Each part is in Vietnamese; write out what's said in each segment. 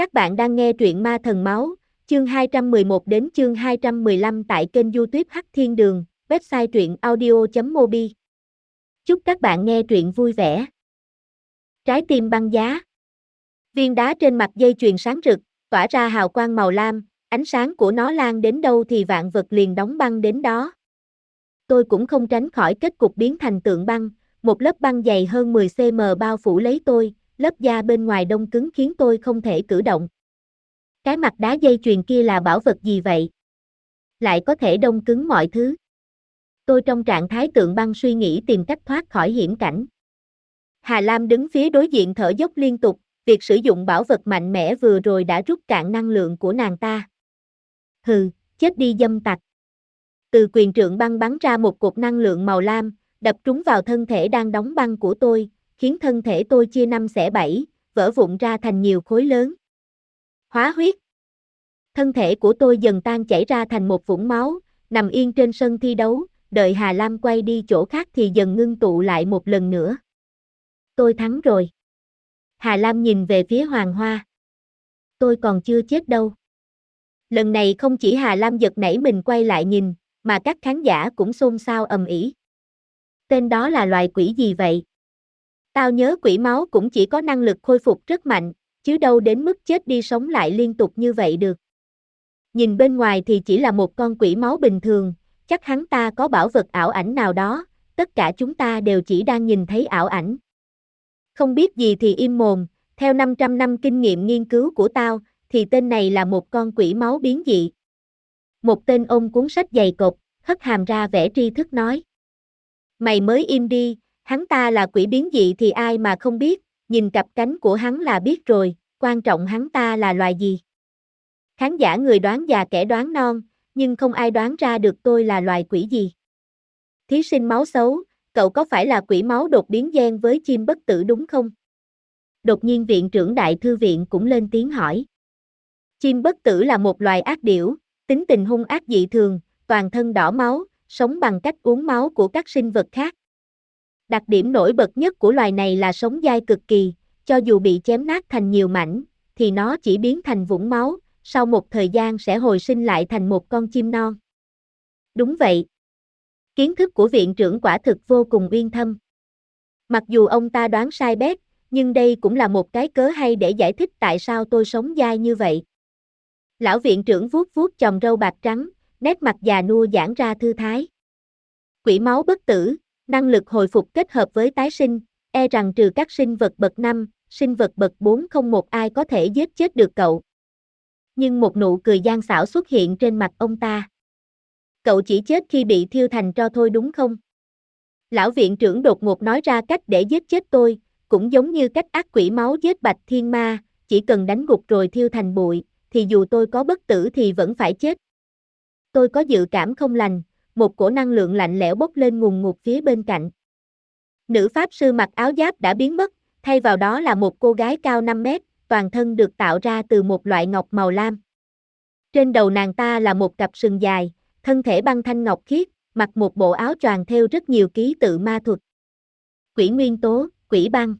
Các bạn đang nghe truyện Ma Thần Máu, chương 211 đến chương 215 tại kênh youtube Hắc Thiên Đường, website truyện audio.mobi. Chúc các bạn nghe truyện vui vẻ. Trái tim băng giá Viên đá trên mặt dây chuyền sáng rực, tỏa ra hào quang màu lam, ánh sáng của nó lan đến đâu thì vạn vật liền đóng băng đến đó. Tôi cũng không tránh khỏi kết cục biến thành tượng băng, một lớp băng dày hơn 10 cm bao phủ lấy tôi, lớp da bên ngoài đông cứng khiến tôi không thể cử động. Cái mặt đá dây chuyền kia là bảo vật gì vậy? Lại có thể đông cứng mọi thứ. Tôi trong trạng thái tượng băng suy nghĩ tìm cách thoát khỏi hiểm cảnh. Hà Lam đứng phía đối diện thở dốc liên tục, việc sử dụng bảo vật mạnh mẽ vừa rồi đã rút cạn năng lượng của nàng ta. Hừ, chết đi dâm tặc. Từ quyền trượng băng bắn ra một cột năng lượng màu lam, đập trúng vào thân thể đang đóng băng của tôi, khiến thân thể tôi chia năm xẻ bảy, vỡ vụn ra thành nhiều khối lớn. Hóa huyết. Thân thể của tôi dần tan chảy ra thành một vũng máu, nằm yên trên sân thi đấu, đợi Hà Lam quay đi chỗ khác thì dần ngưng tụ lại một lần nữa. Tôi thắng rồi. Hà Lam nhìn về phía Hoàng Hoa. Tôi còn chưa chết đâu. Lần này không chỉ Hà Lam giật nảy mình quay lại nhìn, mà các khán giả cũng xôn xao ầm ĩ. Tên đó là loài quỷ gì vậy? Tao nhớ quỷ máu cũng chỉ có năng lực khôi phục rất mạnh, chứ đâu đến mức chết đi sống lại liên tục như vậy được. Nhìn bên ngoài thì chỉ là một con quỷ máu bình thường, chắc hắn ta có bảo vật ảo ảnh nào đó, tất cả chúng ta đều chỉ đang nhìn thấy ảo ảnh. Không biết gì thì im mồm, theo 500 năm kinh nghiệm nghiên cứu của tao, thì tên này là một con quỷ máu biến dị. Một tên ôm cuốn sách dày cộp, hất hàm ra vẻ tri thức nói. Mày mới im đi, hắn ta là quỷ biến dị thì ai mà không biết, nhìn cặp cánh của hắn là biết rồi, quan trọng hắn ta là loài gì. Khán giả người đoán già kẻ đoán non, nhưng không ai đoán ra được tôi là loài quỷ gì. Thí sinh máu xấu, cậu có phải là quỷ máu đột biến gen với chim bất tử đúng không? Đột nhiên viện trưởng đại thư viện cũng lên tiếng hỏi. Chim bất tử là một loài ác điểu, tính tình hung ác dị thường, toàn thân đỏ máu, sống bằng cách uống máu của các sinh vật khác. Đặc điểm nổi bật nhất của loài này là sống dai cực kỳ, cho dù bị chém nát thành nhiều mảnh, thì nó chỉ biến thành vũng máu, sau một thời gian sẽ hồi sinh lại thành một con chim non. Đúng vậy. Kiến thức của viện trưởng quả thực vô cùng uyên thâm. Mặc dù ông ta đoán sai bét, nhưng đây cũng là một cái cớ hay để giải thích tại sao tôi sống dai như vậy. Lão viện trưởng vuốt vuốt chòm râu bạc trắng, nét mặt già nua giãn ra thư thái. Quỷ máu bất tử, năng lực hồi phục kết hợp với tái sinh, e rằng trừ các sinh vật bậc 5, sinh vật bậc 4 không một ai có thể giết chết được cậu. Nhưng một nụ cười gian xảo xuất hiện trên mặt ông ta. Cậu chỉ chết khi bị thiêu thành tro thôi đúng không? Lão viện trưởng đột ngột nói ra cách để giết chết tôi, cũng giống như cách ác quỷ máu giết bạch thiên ma, chỉ cần đánh gục rồi thiêu thành bụi, thì dù tôi có bất tử thì vẫn phải chết. Tôi có dự cảm không lành, một cổ năng lượng lạnh lẽo bốc lên ngùng ngụt phía bên cạnh. Nữ pháp sư mặc áo giáp đã biến mất, thay vào đó là một cô gái cao 5 mét, toàn thân được tạo ra từ một loại ngọc màu lam. Trên đầu nàng ta là một cặp sừng dài, thân thể băng thanh ngọc khiết, mặc một bộ áo choàng theo rất nhiều ký tự ma thuật. Quỷ nguyên tố, quỷ băng.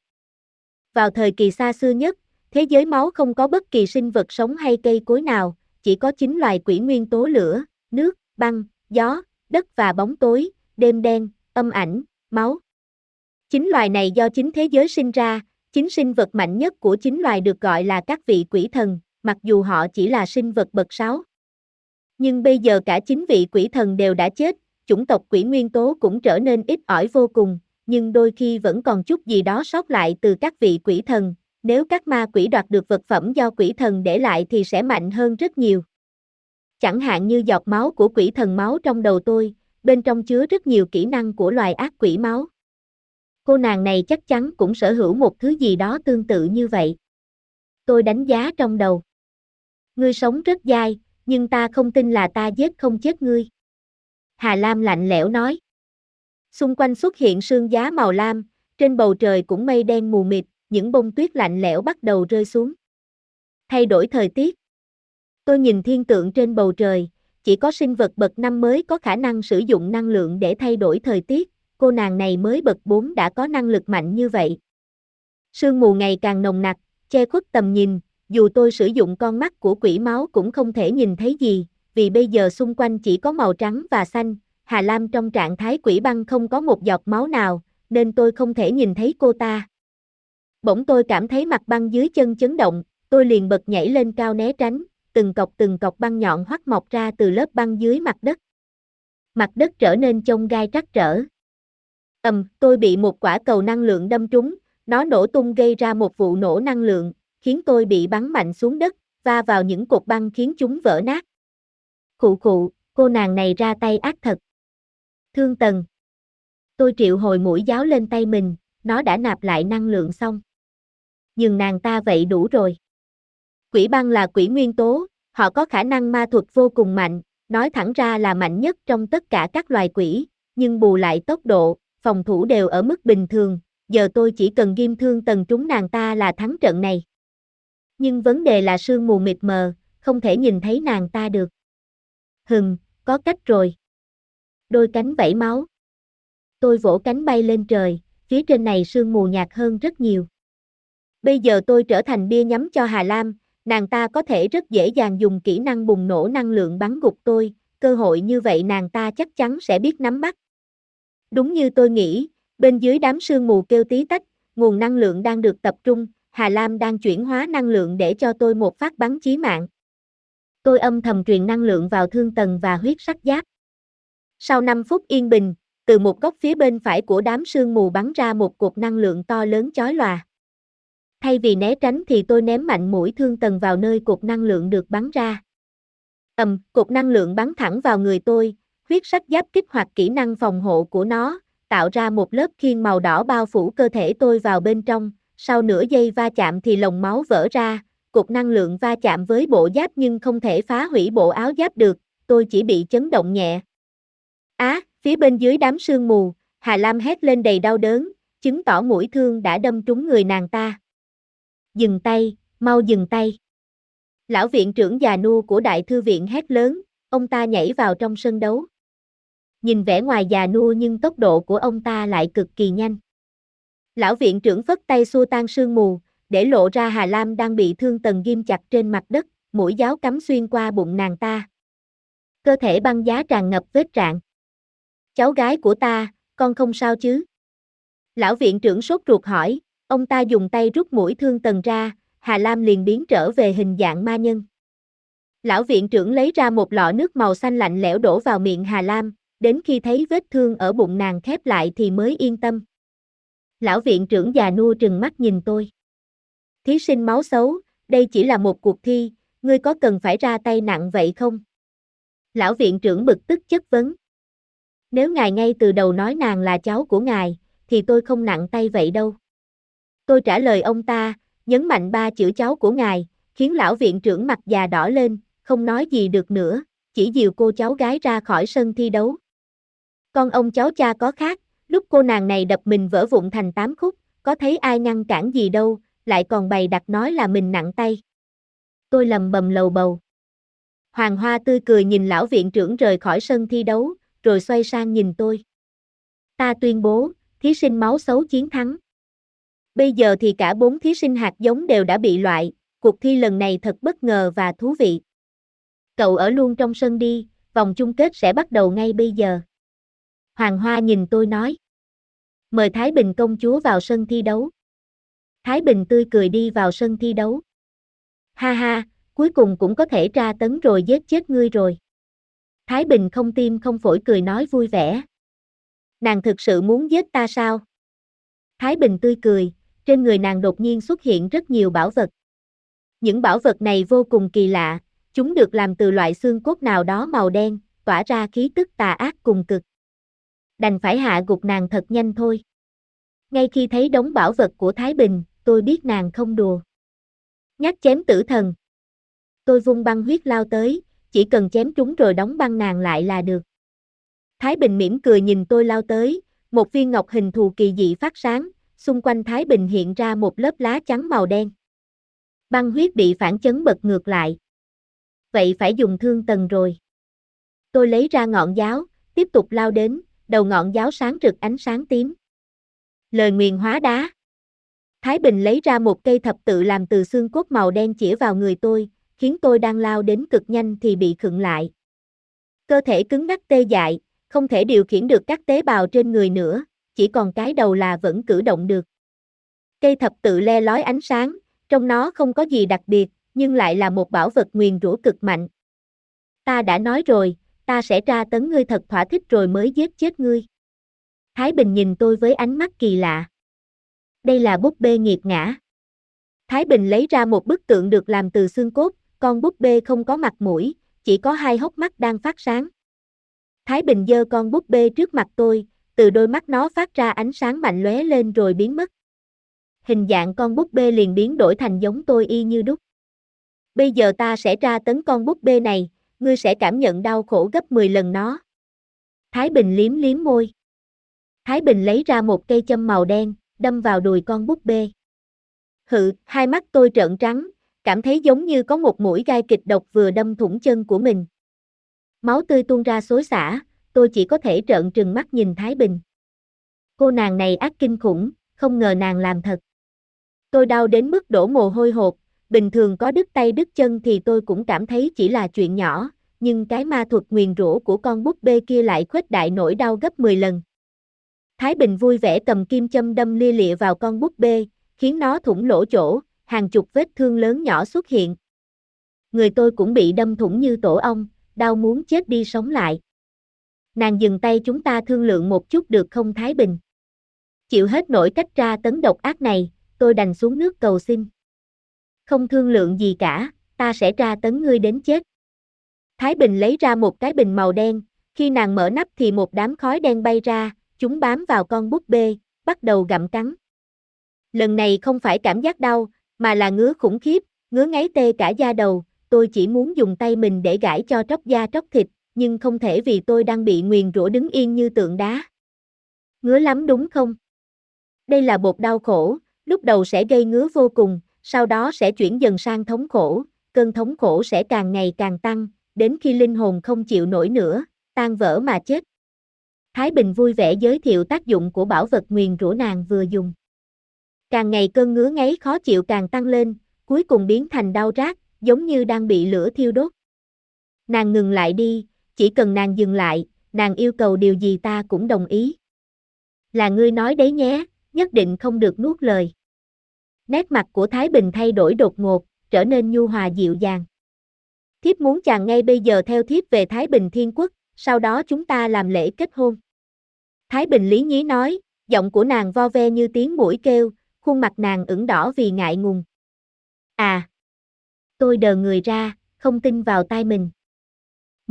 Vào thời kỳ xa xưa nhất, thế giới máu không có bất kỳ sinh vật sống hay cây cối nào, chỉ có chín loài quỷ nguyên tố lửa, nước, băng, gió, đất và bóng tối, đêm đen, âm ảnh, máu. Chính loài này do chính thế giới sinh ra, chính sinh vật mạnh nhất của chính loài được gọi là các vị quỷ thần, mặc dù họ chỉ là sinh vật bậc 6. Nhưng bây giờ cả chính vị quỷ thần đều đã chết, chủng tộc quỷ nguyên tố cũng trở nên ít ỏi vô cùng, nhưng đôi khi vẫn còn chút gì đó sót lại từ các vị quỷ thần, nếu các ma quỷ đoạt được vật phẩm do quỷ thần để lại thì sẽ mạnh hơn rất nhiều. Chẳng hạn như giọt máu của quỷ thần máu trong đầu tôi, bên trong chứa rất nhiều kỹ năng của loài ác quỷ máu. Cô nàng này chắc chắn cũng sở hữu một thứ gì đó tương tự như vậy. Tôi đánh giá trong đầu. Ngươi sống rất dai, nhưng ta không tin là ta giết không chết ngươi. Hà Lam lạnh lẽo nói. Xung quanh xuất hiện sương giá màu lam, trên bầu trời cũng mây đen mù mịt, những bông tuyết lạnh lẽo bắt đầu rơi xuống. Thay đổi thời tiết. Tôi nhìn thiên tượng trên bầu trời, chỉ có sinh vật bậc năm mới có khả năng sử dụng năng lượng để thay đổi thời tiết, cô nàng này mới bậc 4 đã có năng lực mạnh như vậy. Sương mù ngày càng nồng nặc, che khuất tầm nhìn, dù tôi sử dụng con mắt của quỷ máu cũng không thể nhìn thấy gì, vì bây giờ xung quanh chỉ có màu trắng và xanh, Hà Lam trong trạng thái quỷ băng không có một giọt máu nào, nên tôi không thể nhìn thấy cô ta. Bỗng tôi cảm thấy mặt băng dưới chân chấn động, tôi liền bật nhảy lên cao né tránh, từng cọc từng cọc băng nhọn hoắt mọc ra từ lớp băng dưới mặt đất. Mặt đất trở nên trông gai trắc trở. Ầm, tôi bị một quả cầu năng lượng đâm trúng, nó nổ tung gây ra một vụ nổ năng lượng, khiến tôi bị bắn mạnh xuống đất, va vào những cột băng khiến chúng vỡ nát. Khụ khụ, cô nàng này ra tay ác thật. Thương Tần. Tôi triệu hồi mũi giáo lên tay mình, nó đã nạp lại năng lượng xong. Nhưng nàng ta vậy đủ rồi. Quỷ băng là quỷ nguyên tố, họ có khả năng ma thuật vô cùng mạnh, nói thẳng ra là mạnh nhất trong tất cả các loài quỷ, nhưng bù lại tốc độ, phòng thủ đều ở mức bình thường, giờ tôi chỉ cần ghim thương tần trúng nàng ta là thắng trận này. Nhưng vấn đề là sương mù mịt mờ, không thể nhìn thấy nàng ta được. Hừng, có cách rồi. Đôi cánh vẫy máu. Tôi vỗ cánh bay lên trời, phía trên này sương mù nhạt hơn rất nhiều. Bây giờ tôi trở thành bia nhắm cho Hà Lam, nàng ta có thể rất dễ dàng dùng kỹ năng bùng nổ năng lượng bắn gục tôi, cơ hội như vậy nàng ta chắc chắn sẽ biết nắm bắt. Đúng như tôi nghĩ, bên dưới đám sương mù kêu tí tách, nguồn năng lượng đang được tập trung, Hà Lam đang chuyển hóa năng lượng để cho tôi một phát bắn chí mạng. Tôi âm thầm truyền năng lượng vào thương tầng và huyết sắc giáp. Sau 5 phút yên bình, từ một góc phía bên phải của đám sương mù bắn ra một cột năng lượng to lớn chói lòa. Thay vì né tránh thì tôi ném mạnh mũi thương tần vào nơi cột năng lượng được bắn ra. Ầm, cột năng lượng bắn thẳng vào người tôi, huyết sắc giáp kích hoạt kỹ năng phòng hộ của nó, tạo ra một lớp khiên màu đỏ bao phủ cơ thể tôi vào bên trong, sau nửa giây va chạm thì lồng máu vỡ ra, cột năng lượng va chạm với bộ giáp nhưng không thể phá hủy bộ áo giáp được, tôi chỉ bị chấn động nhẹ. Á, phía bên dưới đám sương mù, Hà Lam hét lên đầy đau đớn, chứng tỏ mũi thương đã đâm trúng người nàng ta. Dừng tay, mau dừng tay. Lão viện trưởng già nua của đại thư viện hét lớn, ông ta nhảy vào trong sân đấu. Nhìn vẻ ngoài già nua nhưng tốc độ của ông ta lại cực kỳ nhanh. Lão viện trưởng phất tay xua tan sương mù, để lộ ra Hà Lam đang bị thương tần ghim chặt trên mặt đất, mũi giáo cắm xuyên qua bụng nàng ta. Cơ thể băng giá tràn ngập vết rạn. Cháu gái của ta, con không sao chứ? Lão viện trưởng sốt ruột hỏi, ông ta dùng tay rút mũi thương tần ra, Hà Lam liền biến trở về hình dạng ma nhân. Lão viện trưởng lấy ra một lọ nước màu xanh lạnh lẽo đổ vào miệng Hà Lam, đến khi thấy vết thương ở bụng nàng khép lại thì mới yên tâm. Lão viện trưởng già nua trừng mắt nhìn tôi. Thí sinh máu xấu, đây chỉ là một cuộc thi, ngươi có cần phải ra tay nặng vậy không? Lão viện trưởng bực tức chất vấn. Nếu ngài ngay từ đầu nói nàng là cháu của ngài, thì tôi không nặng tay vậy đâu. Tôi trả lời ông ta, nhấn mạnh ba chữ cháu của ngài, khiến lão viện trưởng mặt già đỏ lên, không nói gì được nữa, chỉ dìu cô cháu gái ra khỏi sân thi đấu. Con ông cháu cha có khác, lúc cô nàng này đập mình vỡ vụn thành tám khúc, có thấy ai ngăn cản gì đâu, lại còn bày đặt nói là mình nặng tay. Tôi lầm bầm lầu bầu. Hoàng Hoa tươi cười nhìn lão viện trưởng rời khỏi sân thi đấu, rồi xoay sang nhìn tôi. Ta tuyên bố, thí sinh máu xấu chiến thắng. Bây giờ thì cả bốn thí sinh hạt giống đều đã bị loại, cuộc thi lần này thật bất ngờ và thú vị. Cậu ở luôn trong sân đi, vòng chung kết sẽ bắt đầu ngay bây giờ. Hoàng Hoa nhìn tôi nói. Mời Thái Bình công chúa vào sân thi đấu. Thái Bình tươi cười đi vào sân thi đấu. Ha ha, cuối cùng cũng có thể tra tấn rồi giết chết ngươi rồi. Thái Bình không tim không phổi cười nói vui vẻ. Nàng thực sự muốn giết ta sao? Thái Bình tươi cười, trên người nàng đột nhiên xuất hiện rất nhiều bảo vật. Những bảo vật này vô cùng kỳ lạ, chúng được làm từ loại xương cốt nào đó màu đen, tỏa ra khí tức tà ác cùng cực. Đành phải hạ gục nàng thật nhanh thôi. Ngay khi thấy đống bảo vật của Thái Bình, tôi biết nàng không đùa. Nhắc chém tử thần. Tôi vung băng huyết lao tới, chỉ cần chém trúng rồi đóng băng nàng lại là được. Thái Bình mỉm cười nhìn tôi lao tới, một viên ngọc hình thù kỳ dị phát sáng, xung quanh Thái Bình hiện ra một lớp lá trắng màu đen. Băng huyết bị phản chấn bật ngược lại. Vậy phải dùng thương tần rồi. Tôi lấy ra ngọn giáo, tiếp tục lao đến, đầu ngọn giáo sáng rực ánh sáng tím. Lời nguyền hóa đá. Thái Bình lấy ra một cây thập tự làm từ xương cốt màu đen chĩa vào người tôi, khiến tôi đang lao đến cực nhanh thì bị khựng lại. Cơ thể cứng ngắc tê dại, không thể điều khiển được các tế bào trên người nữa, chỉ còn cái đầu là vẫn cử động được. Cây thập tự le lói ánh sáng, trong nó không có gì đặc biệt, nhưng lại là một bảo vật nguyền rủa cực mạnh. Ta đã nói rồi, ta sẽ tra tấn ngươi thật thỏa thích rồi mới giết chết ngươi. Thái Bình nhìn tôi với ánh mắt kỳ lạ. Đây là búp bê nghiệt ngã. Thái Bình lấy ra một bức tượng được làm từ xương cốt, con búp bê không có mặt mũi, chỉ có hai hốc mắt đang phát sáng. Thái Bình giơ con búp bê trước mặt tôi, từ đôi mắt nó phát ra ánh sáng mạnh lóe lên rồi biến mất. Hình dạng con búp bê liền biến đổi thành giống tôi y như đúc. Bây giờ ta sẽ tra tấn con búp bê này, ngươi sẽ cảm nhận đau khổ gấp 10 lần nó. Thái Bình liếm liếm môi. Thái Bình lấy ra một cây châm màu đen, đâm vào đùi con búp bê. Hự, hai mắt tôi trợn trắng, cảm thấy giống như có một mũi gai kịch độc vừa đâm thủng chân của mình. Máu tươi tuôn ra xối xả, tôi chỉ có thể trợn trừng mắt nhìn Thái Bình. Cô nàng này ác kinh khủng, không ngờ nàng làm thật. Tôi đau đến mức đổ mồ hôi hột, bình thường có đứt tay đứt chân thì tôi cũng cảm thấy chỉ là chuyện nhỏ, nhưng cái ma thuật nguyền rủa của con búp bê kia lại khuếch đại nỗi đau gấp 10 lần. Thái Bình vui vẻ cầm kim châm đâm lia lịa vào con búp bê, khiến nó thủng lỗ chỗ, hàng chục vết thương lớn nhỏ xuất hiện. Người tôi cũng bị đâm thủng như tổ ong, đau muốn chết đi sống lại. Nàng dừng tay chúng ta thương lượng một chút được không Thái Bình? Chịu hết nổi cách tra tấn độc ác này, tôi đành xuống nước cầu xin. Không thương lượng gì cả, ta sẽ tra tấn ngươi đến chết. Thái Bình lấy ra một cái bình màu đen, khi nàng mở nắp thì một đám khói đen bay ra, chúng bám vào con búp bê, bắt đầu gặm cắn. Lần này không phải cảm giác đau, mà là ngứa khủng khiếp, ngứa ngáy tê cả da đầu, tôi chỉ muốn dùng tay mình để gãi cho tróc da tróc thịt, nhưng không thể vì tôi đang bị nguyền rủa đứng yên như tượng đá. Ngứa lắm đúng không? Đây là bột đau khổ, lúc đầu sẽ gây ngứa vô cùng, sau đó sẽ chuyển dần sang thống khổ, cơn thống khổ sẽ càng ngày càng tăng, đến khi linh hồn không chịu nổi nữa, tan vỡ mà chết. Thái Bình vui vẻ giới thiệu tác dụng của bảo vật nguyền rủa nàng vừa dùng. Càng ngày cơn ngứa ngáy khó chịu càng tăng lên, cuối cùng biến thành đau rát, giống như đang bị lửa thiêu đốt. Nàng ngừng lại đi, chỉ cần nàng dừng lại, nàng yêu cầu điều gì ta cũng đồng ý. Là ngươi nói đấy nhé, nhất định không được nuốt lời. Nét mặt của Thái Bình thay đổi đột ngột, trở nên nhu hòa dịu dàng. Thiếp muốn chàng ngay bây giờ theo thiếp về Thái Bình Thiên Quốc, sau đó chúng ta làm lễ kết hôn. Thái Bình lý nhí nói, giọng của nàng vo ve như tiếng mũi kêu, khuôn mặt nàng ửng đỏ vì ngại ngùng. À! Tôi đờ người ra, không tin vào tai mình.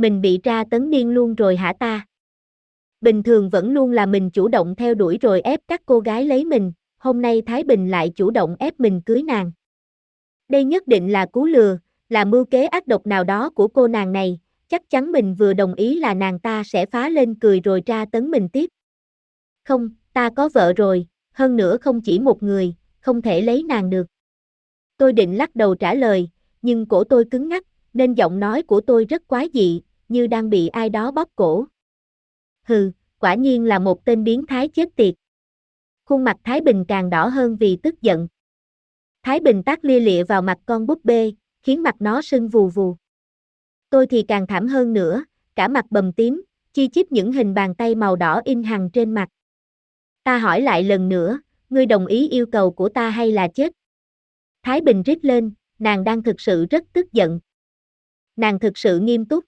Mình bị tra tấn điên luôn rồi hả ta? Bình thường vẫn luôn là mình chủ động theo đuổi rồi ép các cô gái lấy mình, hôm nay Thái Bình lại chủ động ép mình cưới nàng. Đây nhất định là cú lừa, là mưu kế ác độc nào đó của cô nàng này, chắc chắn mình vừa đồng ý là nàng ta sẽ phá lên cười rồi tra tấn mình tiếp. Không, ta có vợ rồi, hơn nữa không chỉ một người, không thể lấy nàng được. Tôi định lắc đầu trả lời, nhưng cổ tôi cứng ngắc, nên giọng nói của tôi rất quái dị, như đang bị ai đó bóp cổ. Hừ, quả nhiên là một tên biến thái chết tiệt. Khuôn mặt Thái Bình càng đỏ hơn vì tức giận. Thái Bình tác lia lịa vào mặt con búp bê, khiến mặt nó sưng vù vù. Tôi thì càng thảm hơn nữa, cả mặt bầm tím, chi chít những hình bàn tay màu đỏ in hằng trên mặt. Ta hỏi lại lần nữa, ngươi đồng ý yêu cầu của ta hay là chết? Thái Bình rít lên, nàng đang thực sự rất tức giận. Nàng thực sự nghiêm túc.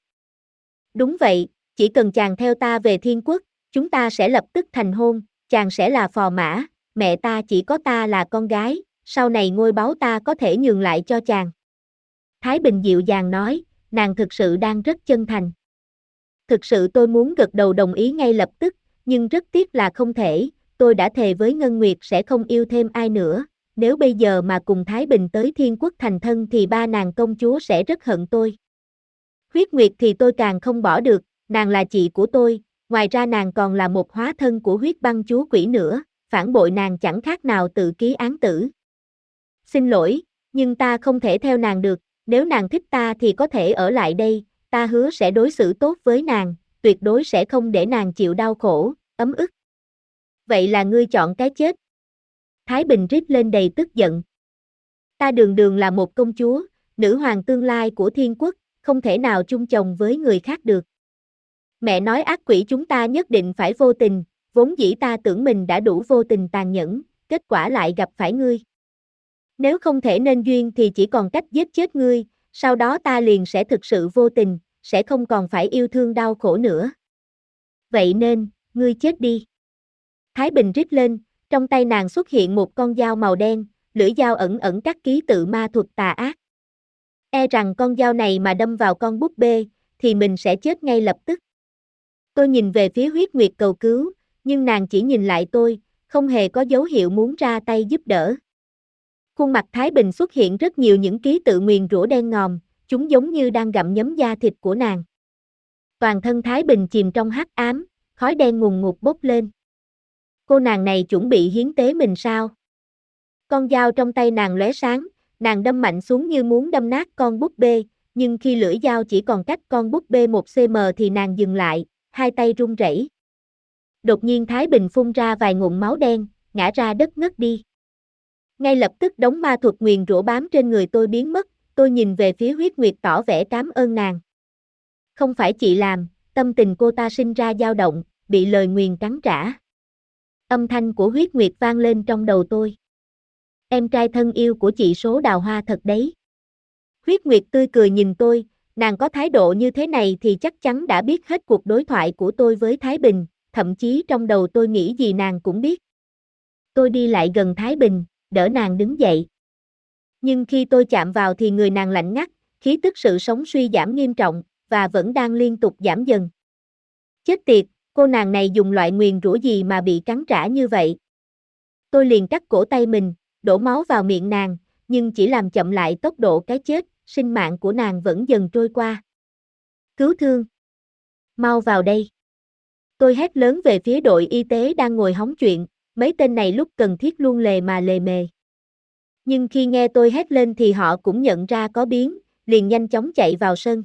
Đúng vậy, chỉ cần chàng theo ta về thiên quốc, chúng ta sẽ lập tức thành hôn, chàng sẽ là phò mã, mẹ ta chỉ có ta là con gái, sau này ngôi báu ta có thể nhường lại cho chàng. Thái Bình dịu dàng nói, nàng thực sự đang rất chân thành. Thực sự tôi muốn gật đầu đồng ý ngay lập tức, nhưng rất tiếc là không thể, tôi đã thề với Ngân Nguyệt sẽ không yêu thêm ai nữa, nếu bây giờ mà cùng Thái Bình tới thiên quốc thành thân thì ba nàng công chúa sẽ rất hận tôi. Huyết Nguyệt thì tôi càng không bỏ được, nàng là chị của tôi, ngoài ra nàng còn là một hóa thân của huyết băng chúa quỷ nữa, phản bội nàng chẳng khác nào tự ký án tử. Xin lỗi, nhưng ta không thể theo nàng được, nếu nàng thích ta thì có thể ở lại đây, ta hứa sẽ đối xử tốt với nàng, tuyệt đối sẽ không để nàng chịu đau khổ, ấm ức. Vậy là ngươi chọn cái chết. Thái Bình rít lên đầy tức giận. Ta đường đường là một công chúa, nữ hoàng tương lai của thiên quốc, không thể nào chung chồng với người khác được. Mẹ nói ác quỷ chúng ta nhất định phải vô tình, vốn dĩ ta tưởng mình đã đủ vô tình tàn nhẫn, kết quả lại gặp phải ngươi. Nếu không thể nên duyên thì chỉ còn cách giết chết ngươi, sau đó ta liền sẽ thực sự vô tình, sẽ không còn phải yêu thương đau khổ nữa. Vậy nên, ngươi chết đi. Thái Bình rít lên, trong tay nàng xuất hiện một con dao màu đen, lưỡi dao ẩn ẩn các ký tự ma thuật tà ác. E rằng con dao này mà đâm vào con búp bê, thì mình sẽ chết ngay lập tức. Tôi nhìn về phía huyết nguyệt cầu cứu, nhưng nàng chỉ nhìn lại tôi, không hề có dấu hiệu muốn ra tay giúp đỡ. Khuôn mặt Thái Bình xuất hiện rất nhiều những ký tự nguyền rủa đen ngòm, chúng giống như đang gặm nhấm da thịt của nàng. Toàn thân Thái Bình chìm trong hắc ám, khói đen ngùng ngụt bốc lên. Cô nàng này chuẩn bị hiến tế mình sao? Con dao trong tay nàng lóe sáng, nàng đâm mạnh xuống như muốn đâm nát con búp bê, nhưng khi lưỡi dao chỉ còn cách con búp bê một cm thì nàng dừng lại, hai tay run rẩy. Đột nhiên Thái Bình phun ra vài ngụm máu đen, ngã ra đất ngất đi. Ngay lập tức đống ma thuật nguyền rủa bám trên người tôi biến mất, tôi nhìn về phía huyết nguyệt tỏ vẻ cảm ơn nàng. Không phải chị làm, tâm tình cô ta sinh ra dao động, bị lời nguyền cắn trả. Âm thanh của huyết nguyệt vang lên trong đầu tôi. Em trai thân yêu của chị số đào hoa thật đấy. Huyết nguyệt tươi cười nhìn tôi, nàng có thái độ như thế này thì chắc chắn đã biết hết cuộc đối thoại của tôi với Thái Bình, thậm chí trong đầu tôi nghĩ gì nàng cũng biết. Tôi đi lại gần Thái Bình, đỡ nàng đứng dậy. Nhưng khi tôi chạm vào thì người nàng lạnh ngắt, khí tức sự sống suy giảm nghiêm trọng, và vẫn đang liên tục giảm dần. Chết tiệt, cô nàng này dùng loại nguyền rủa gì mà bị cắn trả như vậy? Tôi liền cắt cổ tay mình, đổ máu vào miệng nàng, nhưng chỉ làm chậm lại tốc độ cái chết, sinh mạng của nàng vẫn dần trôi qua. Cứu thương! Mau vào đây! Tôi hét lớn về phía đội y tế đang ngồi hóng chuyện, mấy tên này lúc cần thiết luôn lề mà lề mề. Nhưng khi nghe tôi hét lên thì họ cũng nhận ra có biến, liền nhanh chóng chạy vào sân.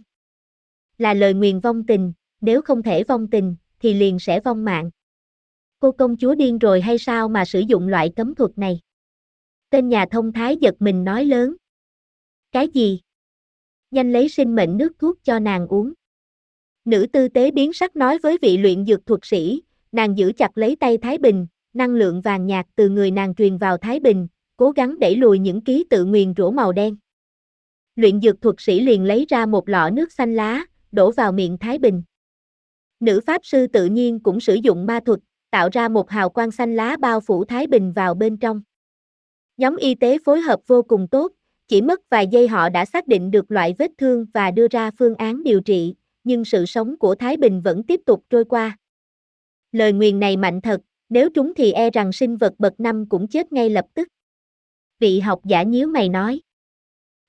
Là lời nguyền vong tình, nếu không thể vong tình, thì liền sẽ vong mạng. Cô công chúa điên rồi hay sao mà sử dụng loại cấm thuật này? Tên nhà thông thái giật mình nói lớn. Cái gì? Nhanh lấy sinh mệnh nước thuốc cho nàng uống. Nữ tư tế biến sắc nói với vị luyện dược thuật sĩ, nàng giữ chặt lấy tay Thái Bình, năng lượng vàng nhạt từ người nàng truyền vào Thái Bình, cố gắng đẩy lùi những ký tự nguyền rủa màu đen. Luyện dược thuật sĩ liền lấy ra một lọ nước xanh lá, đổ vào miệng Thái Bình. Nữ pháp sư tự nhiên cũng sử dụng ma thuật, tạo ra một hào quang xanh lá bao phủ Thái Bình vào bên trong. Nhóm y tế phối hợp vô cùng tốt, chỉ mất vài giây họ đã xác định được loại vết thương và đưa ra phương án điều trị, nhưng sự sống của Thái Bình vẫn tiếp tục trôi qua. Lời nguyền này mạnh thật, nếu trúng thì e rằng sinh vật bậc năm cũng chết ngay lập tức. Vị học giả nhíu mày nói.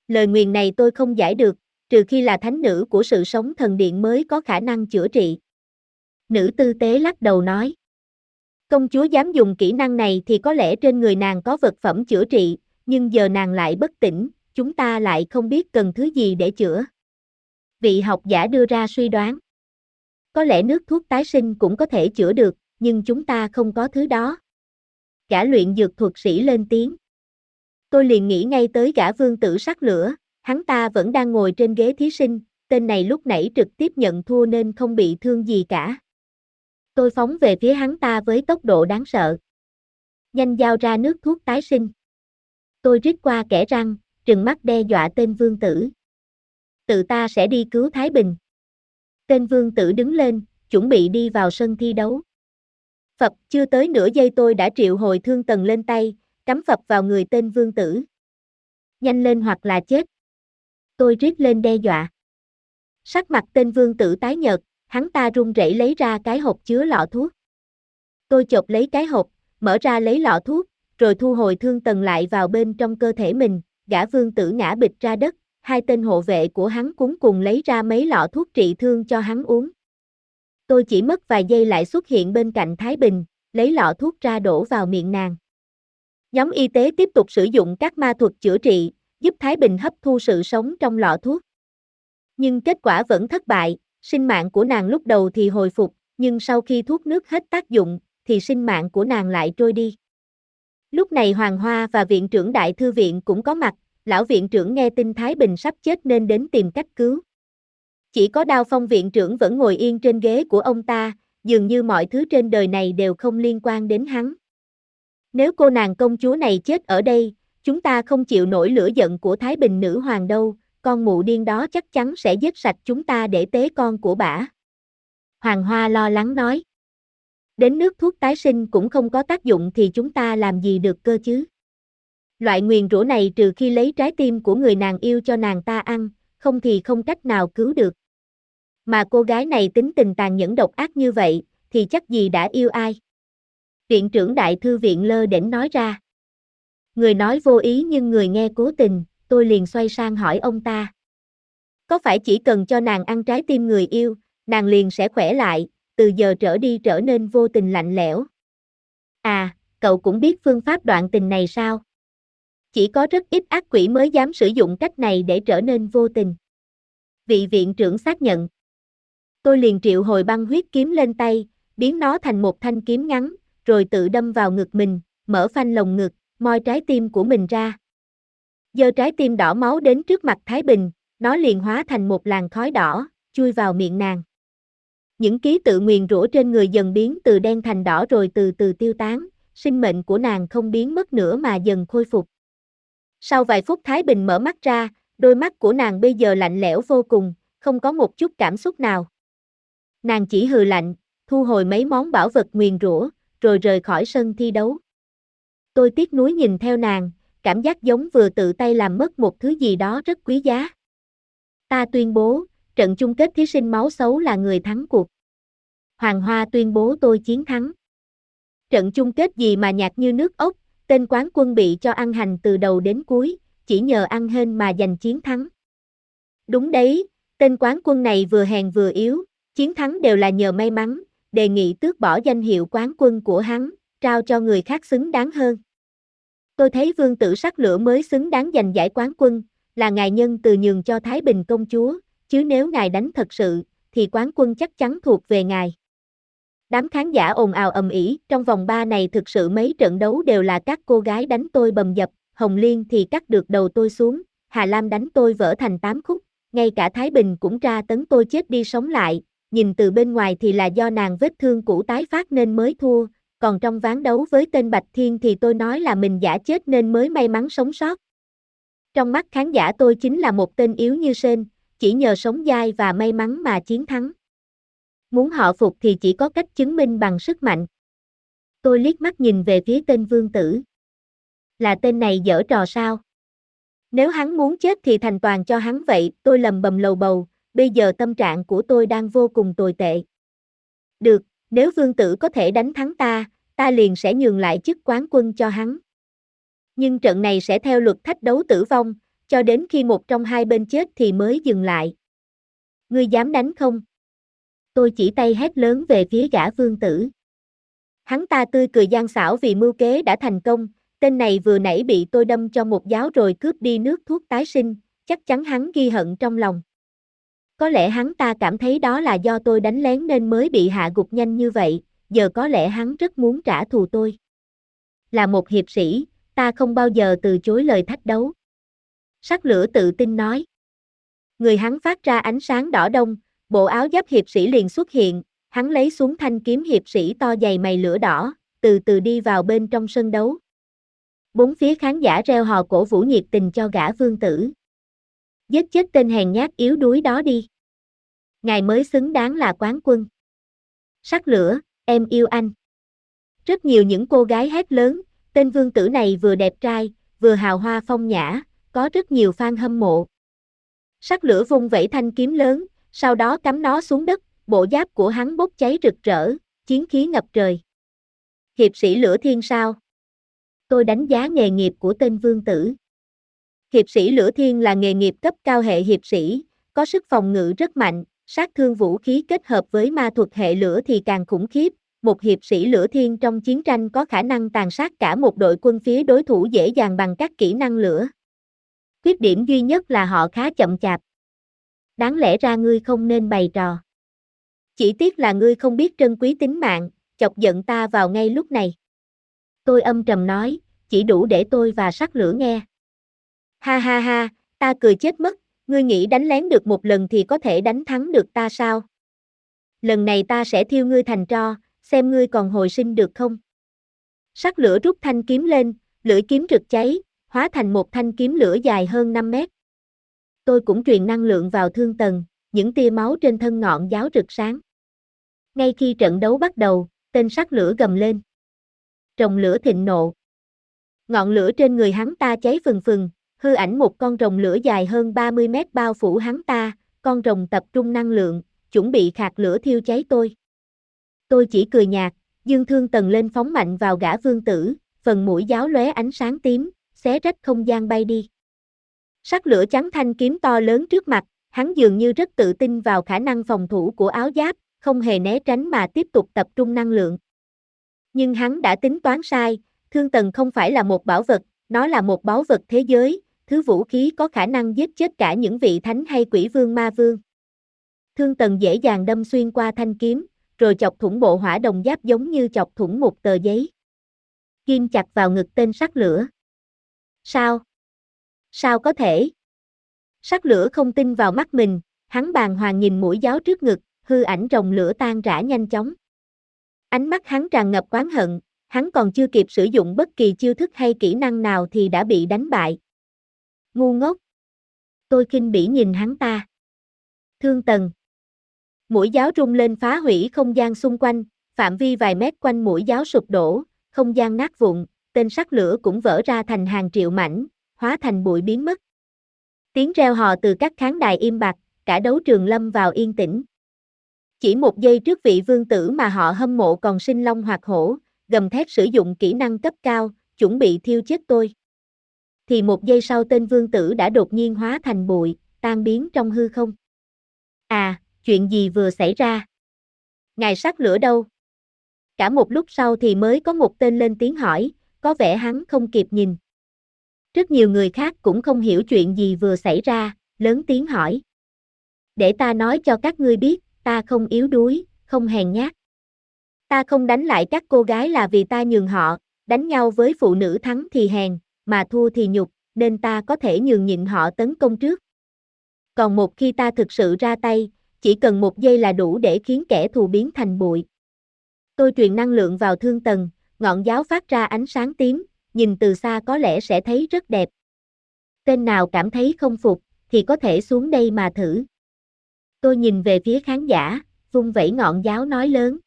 Lời nguyền này tôi không giải được, trừ khi là thánh nữ của sự sống thần điện mới có khả năng chữa trị. Nữ tư tế lắc đầu nói. Công chúa dám dùng kỹ năng này thì có lẽ trên người nàng có vật phẩm chữa trị, nhưng giờ nàng lại bất tỉnh, chúng ta lại không biết cần thứ gì để chữa. Vị học giả đưa ra suy đoán. Có lẽ nước thuốc tái sinh cũng có thể chữa được, nhưng chúng ta không có thứ đó. Gã luyện dược thuật sĩ lên tiếng. Tôi liền nghĩ ngay tới gã vương tử sắc lửa, hắn ta vẫn đang ngồi trên ghế thí sinh, tên này lúc nãy trực tiếp nhận thua nên không bị thương gì cả. Tôi phóng về phía hắn ta với tốc độ đáng sợ. Nhanh giao ra nước thuốc tái sinh. Tôi rít qua kẻ răng, trừng mắt đe dọa tên vương tử. Tự ta sẽ đi cứu Thái Bình. Tên vương tử đứng lên, chuẩn bị đi vào sân thi đấu. Phật chưa tới nửa giây tôi đã triệu hồi thương tần lên tay, cắm Phật vào người tên vương tử. Nhanh lên hoặc là chết. Tôi rít lên đe dọa. Sắc mặt tên vương tử tái nhợt, hắn ta run rẩy lấy ra cái hộp chứa lọ thuốc. Tôi chộp lấy cái hộp, mở ra lấy lọ thuốc, rồi thu hồi thương tần lại vào bên trong cơ thể mình, gã vương tử ngã bịch ra đất, hai tên hộ vệ của hắn cúng cùng lấy ra mấy lọ thuốc trị thương cho hắn uống. Tôi chỉ mất vài giây lại xuất hiện bên cạnh Thái Bình, lấy lọ thuốc ra đổ vào miệng nàng. Nhóm y tế tiếp tục sử dụng các ma thuật chữa trị, giúp Thái Bình hấp thu sự sống trong lọ thuốc. Nhưng kết quả vẫn thất bại, sinh mạng của nàng lúc đầu thì hồi phục, nhưng sau khi thuốc nước hết tác dụng, thì sinh mạng của nàng lại trôi đi. Lúc này Hoàng Hoa và viện trưởng đại thư viện cũng có mặt, lão viện trưởng nghe tin Thái Bình sắp chết nên đến tìm cách cứu. Chỉ có đao phong viện trưởng vẫn ngồi yên trên ghế của ông ta, dường như mọi thứ trên đời này đều không liên quan đến hắn. Nếu cô nàng công chúa này chết ở đây, chúng ta không chịu nổi lửa giận của Thái Bình nữ hoàng đâu, con mụ điên đó chắc chắn sẽ giết sạch chúng ta để tế con của bả. Hoàng Hoa lo lắng nói. Đến nước thuốc tái sinh cũng không có tác dụng thì chúng ta làm gì được cơ chứ? Loại nguyền rủa này trừ khi lấy trái tim của người nàng yêu cho nàng ta ăn, không thì không cách nào cứu được. Mà cô gái này tính tình tàn nhẫn độc ác như vậy, thì chắc gì đã yêu ai. Viện trưởng đại thư viện lơ đỉnh nói ra. Người nói vô ý nhưng người nghe cố tình, tôi liền xoay sang hỏi ông ta. Có phải chỉ cần cho nàng ăn trái tim người yêu, nàng liền sẽ khỏe lại, từ giờ trở đi trở nên vô tình lạnh lẽo. À, cậu cũng biết phương pháp đoạn tình này sao? Chỉ có rất ít ác quỷ mới dám sử dụng cách này để trở nên vô tình. Vị viện trưởng xác nhận. Tôi liền triệu hồi băng huyết kiếm lên tay, biến nó thành một thanh kiếm ngắn, rồi tự đâm vào ngực mình, mở phanh lồng ngực, moi trái tim của mình ra. Giơ trái tim đỏ máu đến trước mặt Thái Bình, nó liền hóa thành một làn khói đỏ, chui vào miệng nàng. Những ký tự nguyền rủa trên người dần biến từ đen thành đỏ rồi từ từ tiêu tán, sinh mệnh của nàng không biến mất nữa mà dần khôi phục. Sau vài phút Thái Bình mở mắt ra, đôi mắt của nàng bây giờ lạnh lẽo vô cùng, không có một chút cảm xúc nào. Nàng chỉ hừ lạnh, thu hồi mấy món bảo vật nguyền rủa, rồi rời khỏi sân thi đấu. Tôi tiếc nuối nhìn theo nàng, cảm giác giống vừa tự tay làm mất một thứ gì đó rất quý giá. Ta tuyên bố, trận chung kết thí sinh máu xấu là người thắng cuộc. Hoàng Hoa tuyên bố tôi chiến thắng. Trận chung kết gì mà nhạt như nước ốc, tên quán quân bị cho ăn hành từ đầu đến cuối, chỉ nhờ ăn hên mà giành chiến thắng. Đúng đấy, tên quán quân này vừa hèn vừa yếu, chiến thắng đều là nhờ may mắn, đề nghị tước bỏ danh hiệu quán quân của hắn, trao cho người khác xứng đáng hơn. Tôi thấy vương tử sắc lửa mới xứng đáng giành giải quán quân, là ngài nhân từ nhường cho Thái Bình công chúa, chứ nếu ngài đánh thật sự, thì quán quân chắc chắn thuộc về ngài. Đám khán giả ồn ào ầm ĩ, trong vòng 3 này thực sự mấy trận đấu đều là các cô gái đánh tôi bầm dập, Hồng Liên thì cắt được đầu tôi xuống, Hà Lam đánh tôi vỡ thành 8 khúc, ngay cả Thái Bình cũng tra tấn tôi chết đi sống lại, nhìn từ bên ngoài thì là do nàng vết thương cũ tái phát nên mới thua, còn trong ván đấu với tên Bạch Thiên thì tôi nói là mình giả chết nên mới may mắn sống sót. Trong mắt khán giả tôi chính là một tên yếu như sên, chỉ nhờ sống dai và may mắn mà chiến thắng. Muốn họ phục thì chỉ có cách chứng minh bằng sức mạnh. Tôi liếc mắt nhìn về phía tên vương tử. Là tên này dở trò sao? Nếu hắn muốn chết thì thành toàn cho hắn vậy, tôi lầm bầm lầu bầu, bây giờ tâm trạng của tôi đang vô cùng tồi tệ. Được, nếu vương tử có thể đánh thắng ta, ta liền sẽ nhường lại chức quán quân cho hắn. Nhưng trận này sẽ theo luật thách đấu tử vong, cho đến khi một trong hai bên chết thì mới dừng lại. Ngươi dám đánh không? Tôi chỉ tay hét lớn về phía gã vương tử. Hắn ta tươi cười gian xảo vì mưu kế đã thành công, tên này vừa nãy bị tôi đâm cho một giáo rồi cướp đi nước thuốc tái sinh, chắc chắn hắn ghi hận trong lòng. Có lẽ hắn ta cảm thấy đó là do tôi đánh lén nên mới bị hạ gục nhanh như vậy, giờ có lẽ hắn rất muốn trả thù tôi. Là một hiệp sĩ, ta không bao giờ từ chối lời thách đấu. Sắc lửa tự tin nói. Người hắn phát ra ánh sáng đỏ đông, bộ áo giáp hiệp sĩ liền xuất hiện, hắn lấy xuống thanh kiếm hiệp sĩ to dày mày lửa đỏ, từ từ đi vào bên trong sân đấu. Bốn phía khán giả reo hò cổ vũ nhiệt tình cho gã vương tử. Giết chết tên hèn nhát yếu đuối đó đi. Ngài mới xứng đáng là quán quân. Sắc lửa, em yêu anh. Rất nhiều những cô gái hét lớn, tên vương tử này vừa đẹp trai, vừa hào hoa phong nhã, có rất nhiều fan hâm mộ. Sắc lửa vung vẩy thanh kiếm lớn, sau đó cắm nó xuống đất, bộ giáp của hắn bốc cháy rực rỡ, chiến khí ngập trời. Hiệp sĩ lửa thiên sao? Tôi đánh giá nghề nghiệp của tên vương tử. Hiệp sĩ lửa thiên là nghề nghiệp cấp cao hệ hiệp sĩ, có sức phòng ngự rất mạnh, sát thương vũ khí kết hợp với ma thuật hệ lửa thì càng khủng khiếp. Một hiệp sĩ lửa thiên trong chiến tranh có khả năng tàn sát cả một đội quân phía đối thủ dễ dàng bằng các kỹ năng lửa. Khuyết điểm duy nhất là họ khá chậm chạp. Đáng lẽ ra ngươi không nên bày trò. Chỉ tiếc là ngươi không biết trân quý tính mạng, chọc giận ta vào ngay lúc này. Tôi âm trầm nói, chỉ đủ để tôi và sắc lửa nghe. Ha ha ha, ta cười chết mất, ngươi nghĩ đánh lén được một lần thì có thể đánh thắng được ta sao? Lần này ta sẽ thiêu ngươi thành tro, xem ngươi còn hồi sinh được không? Sắc lửa rút thanh kiếm lên, lưỡi kiếm rực cháy, hóa thành một thanh kiếm lửa dài hơn 5 mét. Tôi cũng truyền năng lượng vào thương tần, những tia máu trên thân ngọn giáo rực sáng. Ngay khi trận đấu bắt đầu, tên sắc lửa gầm lên. Trồng lửa thịnh nộ. Ngọn lửa trên người hắn ta cháy phừng phừng, hư ảnh một con rồng lửa dài hơn 30 mét bao phủ hắn ta, con rồng tập trung năng lượng, chuẩn bị khạc lửa thiêu cháy tôi. Tôi chỉ cười nhạt, dương thương tần lên phóng mạnh vào gã vương tử, phần mũi giáo lóe ánh sáng tím, xé rách không gian bay đi. Sắc lửa trắng thanh kiếm to lớn trước mặt, hắn dường như rất tự tin vào khả năng phòng thủ của áo giáp, không hề né tránh mà tiếp tục tập trung năng lượng. Nhưng hắn đã tính toán sai, thương tần không phải là một bảo vật, nó là một báu vật thế giới, thứ vũ khí có khả năng giết chết cả những vị thánh hay quỷ vương ma vương. Thương tần dễ dàng đâm xuyên qua thanh kiếm, rồi chọc thủng bộ hỏa đồng giáp giống như chọc thủng một tờ giấy. Kim chặt vào ngực tên sắc lửa. Sao? Sao có thể? Sắc lửa không tin vào mắt mình, hắn bàng hoàng nhìn mũi giáo trước ngực, hư ảnh rồng lửa tan rã nhanh chóng. Ánh mắt hắn tràn ngập oán hận, hắn còn chưa kịp sử dụng bất kỳ chiêu thức hay kỹ năng nào thì đã bị đánh bại. Ngu ngốc. Tôi kinh bỉ nhìn hắn ta. Thương tần. Mũi giáo rung lên phá hủy không gian xung quanh, phạm vi vài mét quanh mũi giáo sụp đổ, không gian nát vụn, tên sắc lửa cũng vỡ ra thành hàng triệu mảnh, hóa thành bụi biến mất. Tiếng reo hò từ các khán đài im bặt, cả đấu trường lâm vào yên tĩnh. Chỉ một giây trước vị vương tử mà họ hâm mộ còn sinh long hoặc hổ, gầm thét sử dụng kỹ năng cấp cao, chuẩn bị thiêu chết tôi. Thì một giây sau tên vương tử đã đột nhiên hóa thành bụi, tan biến trong hư không. À, chuyện gì vừa xảy ra? Ngài sắc lửa đâu? Cả một lúc sau thì mới có một tên lên tiếng hỏi, có vẻ hắn không kịp nhìn. Rất nhiều người khác cũng không hiểu chuyện gì vừa xảy ra, lớn tiếng hỏi. Để ta nói cho các ngươi biết, ta không yếu đuối, không hèn nhát. Ta không đánh lại các cô gái là vì ta nhường họ, đánh nhau với phụ nữ thắng thì hèn, mà thua thì nhục, nên ta có thể nhường nhịn họ tấn công trước. Còn một khi ta thực sự ra tay, chỉ cần một giây là đủ để khiến kẻ thù biến thành bụi. Tôi truyền năng lượng vào thương tầng, ngọn giáo phát ra ánh sáng tím, nhìn từ xa có lẽ sẽ thấy rất đẹp. Tên nào cảm thấy không phục, thì có thể xuống đây mà thử. Tôi nhìn về phía khán giả, vung vẩy ngọn giáo nói lớn.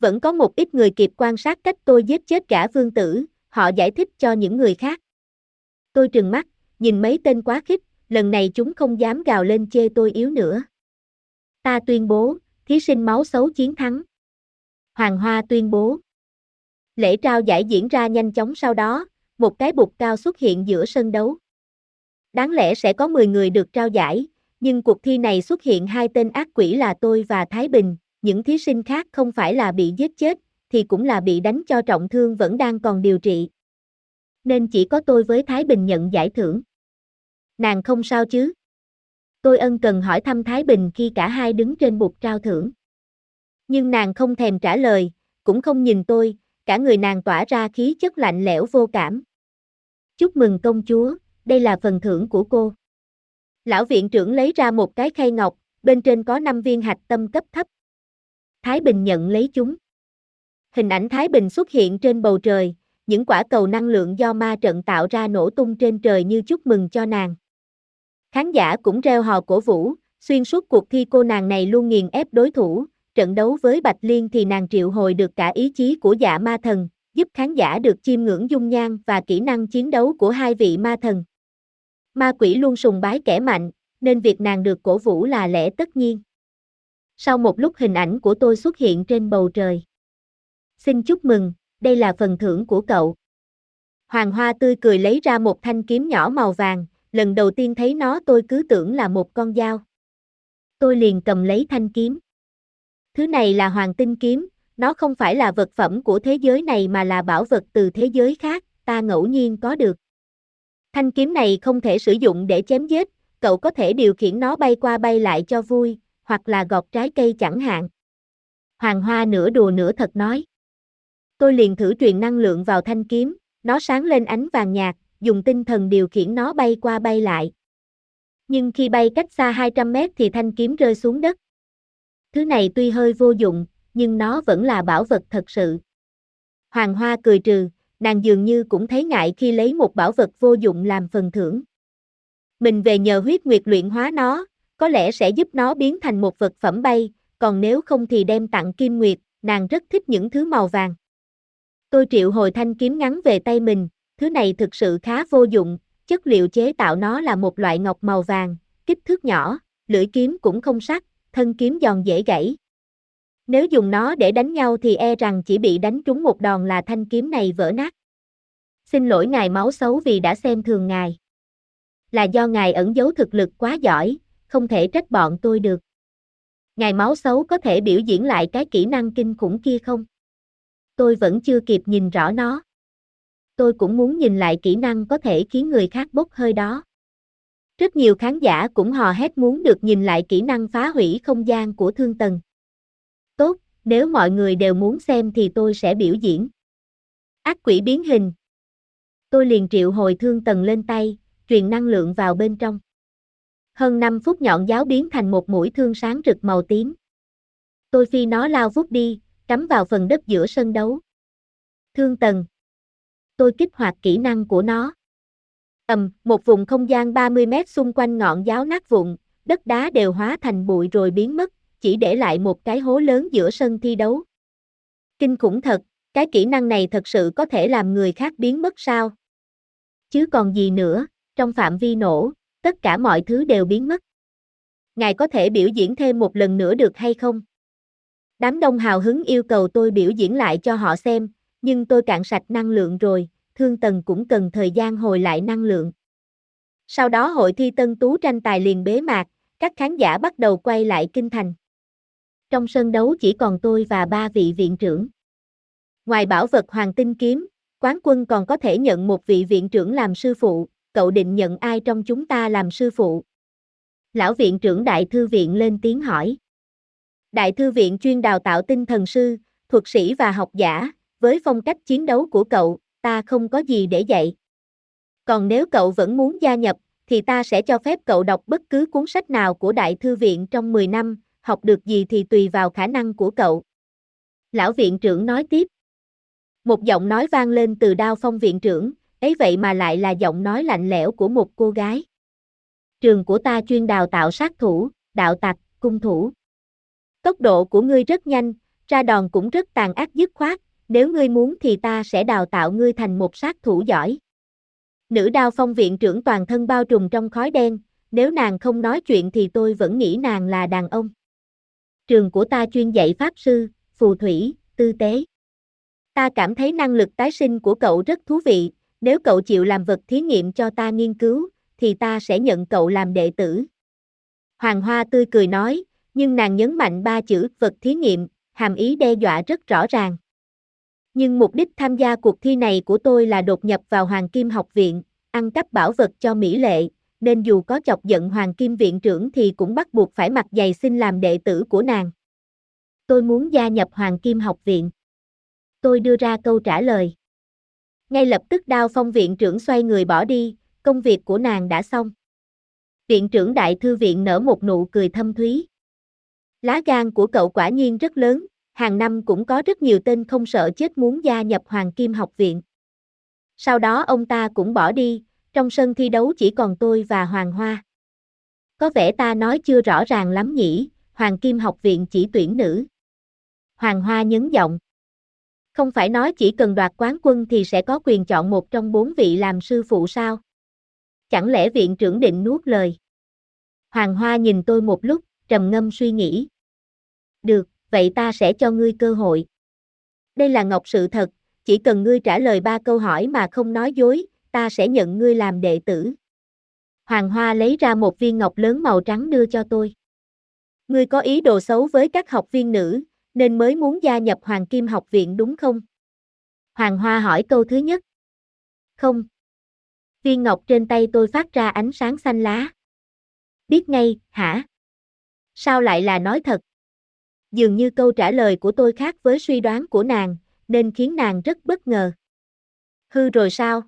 Vẫn có một ít người kịp quan sát cách tôi giết chết cả vương tử, họ giải thích cho những người khác. Tôi trừng mắt, nhìn mấy tên quá khích, lần này chúng không dám gào lên chê tôi yếu nữa. Ta tuyên bố, thí sinh máu xấu chiến thắng. Hoàng Hoa tuyên bố. Lễ trao giải diễn ra nhanh chóng sau đó, một cái bục cao xuất hiện giữa sân đấu. Đáng lẽ sẽ có 10 người được trao giải, nhưng cuộc thi này xuất hiện hai tên ác quỷ là tôi và Thái Bình, những thí sinh khác không phải là bị giết chết, thì cũng là bị đánh cho trọng thương vẫn đang còn điều trị. Nên chỉ có tôi với Thái Bình nhận giải thưởng. Nàng không sao chứ? Tôi ân cần hỏi thăm Thái Bình khi cả hai đứng trên bục trao thưởng. Nhưng nàng không thèm trả lời, cũng không nhìn tôi, cả người nàng tỏa ra khí chất lạnh lẽo vô cảm. Chúc mừng công chúa, đây là phần thưởng của cô. Lão viện trưởng lấy ra một cái khay ngọc, bên trên có 5 viên hạch tâm cấp thấp. Thái Bình nhận lấy chúng. Hình ảnh Thái Bình xuất hiện trên bầu trời, những quả cầu năng lượng do ma trận tạo ra nổ tung trên trời như chúc mừng cho nàng. Khán giả cũng reo hò cổ vũ, xuyên suốt cuộc thi cô nàng này luôn nghiền ép đối thủ, trận đấu với Bạch Liên thì nàng triệu hồi được cả ý chí của dạ ma thần, giúp khán giả được chiêm ngưỡng dung nhan và kỹ năng chiến đấu của hai vị ma thần. Ma quỷ luôn sùng bái kẻ mạnh, nên việc nàng được cổ vũ là lẽ tất nhiên. Sau một lúc hình ảnh của tôi xuất hiện trên bầu trời. Xin chúc mừng, đây là phần thưởng của cậu. Hoàng Hoa tươi cười lấy ra một thanh kiếm nhỏ màu vàng, lần đầu tiên thấy nó tôi cứ tưởng là một con dao. Tôi liền cầm lấy thanh kiếm. Thứ này là hoàng tinh kiếm, nó không phải là vật phẩm của thế giới này mà là bảo vật từ thế giới khác, ta ngẫu nhiên có được. Thanh kiếm này không thể sử dụng để chém giết, cậu có thể điều khiển nó bay qua bay lại cho vui, hoặc là gọt trái cây chẳng hạn. Hoàng Hoa nửa đùa nửa thật nói. Tôi liền thử truyền năng lượng vào thanh kiếm, nó sáng lên ánh vàng nhạt, dùng tinh thần điều khiển nó bay qua bay lại. Nhưng khi bay cách xa 200 mét thì thanh kiếm rơi xuống đất. Thứ này tuy hơi vô dụng, nhưng nó vẫn là bảo vật thật sự. Hoàng Hoa cười trừ, nàng dường như cũng thấy ngại khi lấy một bảo vật vô dụng làm phần thưởng. Mình về nhờ huyết nguyệt luyện hóa nó, có lẽ sẽ giúp nó biến thành một vật phẩm bay, còn nếu không thì đem tặng Kim Nguyệt, nàng rất thích những thứ màu vàng. Tôi triệu hồi thanh kiếm ngắn về tay mình, thứ này thực sự khá vô dụng, chất liệu chế tạo nó là một loại ngọc màu vàng, kích thước nhỏ, lưỡi kiếm cũng không sắc, thân kiếm giòn dễ gãy. Nếu dùng nó để đánh nhau thì e rằng chỉ bị đánh trúng một đòn là thanh kiếm này vỡ nát. Xin lỗi ngài máu xấu vì đã xem thường ngài. Là do ngài ẩn giấu thực lực quá giỏi, không thể trách bọn tôi được. Ngài máu xấu có thể biểu diễn lại cái kỹ năng kinh khủng kia không? Tôi vẫn chưa kịp nhìn rõ nó. Tôi cũng muốn nhìn lại kỹ năng có thể khiến người khác bốc hơi đó. Rất nhiều khán giả cũng hò hét muốn được nhìn lại kỹ năng phá hủy không gian của Thương Tần. Tốt, nếu mọi người đều muốn xem thì tôi sẽ biểu diễn. Ác quỷ biến hình. Tôi liền triệu hồi Thương Tần lên tay, truyền năng lượng vào bên trong. Hơn 5 phút nhọn giáo biến thành một mũi thương sáng rực màu tím. Tôi phi nó lao vút đi, cắm vào phần đất giữa sân đấu. Thương Tần. Tôi kích hoạt kỹ năng của nó. Ầm, một vùng không gian 30 mét xung quanh ngọn giáo nát vụn, đất đá đều hóa thành bụi rồi biến mất, chỉ để lại một cái hố lớn giữa sân thi đấu. Kinh khủng thật, cái kỹ năng này thật sự có thể làm người khác biến mất sao? Chứ còn gì nữa, trong phạm vi nổ, tất cả mọi thứ đều biến mất. Ngài có thể biểu diễn thêm một lần nữa được hay không? Đám đông hào hứng yêu cầu tôi biểu diễn lại cho họ xem, nhưng tôi cạn sạch năng lượng rồi, thương tần cũng cần thời gian hồi lại năng lượng. Sau đó hội thi tân tú tranh tài liền bế mạc, các khán giả bắt đầu quay lại kinh thành. Trong sân đấu chỉ còn tôi và ba vị viện trưởng. Ngoài bảo vật hoàng tinh kiếm, quán quân còn có thể nhận một vị viện trưởng làm sư phụ, cậu định nhận ai trong chúng ta làm sư phụ? Lão viện trưởng đại thư viện lên tiếng hỏi. Đại thư viện chuyên đào tạo tinh thần sư, thuật sĩ và học giả, với phong cách chiến đấu của cậu, ta không có gì để dạy. Còn nếu cậu vẫn muốn gia nhập, thì ta sẽ cho phép cậu đọc bất cứ cuốn sách nào của đại thư viện trong 10 năm, học được gì thì tùy vào khả năng của cậu. Lão viện trưởng nói tiếp. Một giọng nói vang lên từ đao phong viện trưởng, ấy vậy mà lại là giọng nói lạnh lẽo của một cô gái. Trường của ta chuyên đào tạo sát thủ, đạo tặc, cung thủ. Tốc độ của ngươi rất nhanh, ra đòn cũng rất tàn ác dứt khoát, nếu ngươi muốn thì ta sẽ đào tạo ngươi thành một sát thủ giỏi. Nữ đao phong viện trưởng toàn thân bao trùm trong khói đen, nếu nàng không nói chuyện thì tôi vẫn nghĩ nàng là đàn ông. Trường của ta chuyên dạy pháp sư, phù thủy, tư tế. Ta cảm thấy năng lực tái sinh của cậu rất thú vị, nếu cậu chịu làm vật thí nghiệm cho ta nghiên cứu, thì ta sẽ nhận cậu làm đệ tử. Hoàng Hoa tươi cười nói, nhưng nàng nhấn mạnh ba chữ vật thí nghiệm, hàm ý đe dọa rất rõ ràng. Nhưng mục đích tham gia cuộc thi này của tôi là đột nhập vào Hoàng Kim học viện, ăn cắp bảo vật cho Mỹ Lệ, nên dù có chọc giận Hoàng Kim viện trưởng thì cũng bắt buộc phải mặc giày xin làm đệ tử của nàng. Tôi muốn gia nhập Hoàng Kim học viện. Tôi đưa ra câu trả lời. Ngay lập tức đao phong viện trưởng xoay người bỏ đi, công việc của nàng đã xong. Viện trưởng đại thư viện nở một nụ cười thâm thúy. Lá gan của cậu quả nhiên rất lớn, hàng năm cũng có rất nhiều tên không sợ chết muốn gia nhập Hoàng Kim học viện. Sau đó ông ta cũng bỏ đi, trong sân thi đấu chỉ còn tôi và Hoàng Hoa. Có vẻ ta nói chưa rõ ràng lắm nhỉ, Hoàng Kim học viện chỉ tuyển nữ. Hoàng Hoa nhấn giọng. Không phải nói chỉ cần đoạt quán quân thì sẽ có quyền chọn một trong bốn vị làm sư phụ sao? Chẳng lẽ viện trưởng định nuốt lời? Hoàng Hoa nhìn tôi một lúc, trầm ngâm suy nghĩ. Được, vậy ta sẽ cho ngươi cơ hội. Đây là ngọc sự thật, chỉ cần ngươi trả lời ba câu hỏi mà không nói dối, ta sẽ nhận ngươi làm đệ tử. Hoàng Hoa lấy ra một viên ngọc lớn màu trắng đưa cho tôi. Ngươi có ý đồ xấu với các học viên nữ, nên mới muốn gia nhập Hoàng Kim học viện đúng không? Hoàng Hoa hỏi câu thứ nhất. Không. Viên ngọc trên tay tôi phát ra ánh sáng xanh lá. Biết ngay, hả? Sao lại là nói thật? Dường như câu trả lời của tôi khác với suy đoán của nàng, nên khiến nàng rất bất ngờ. Hư rồi sao?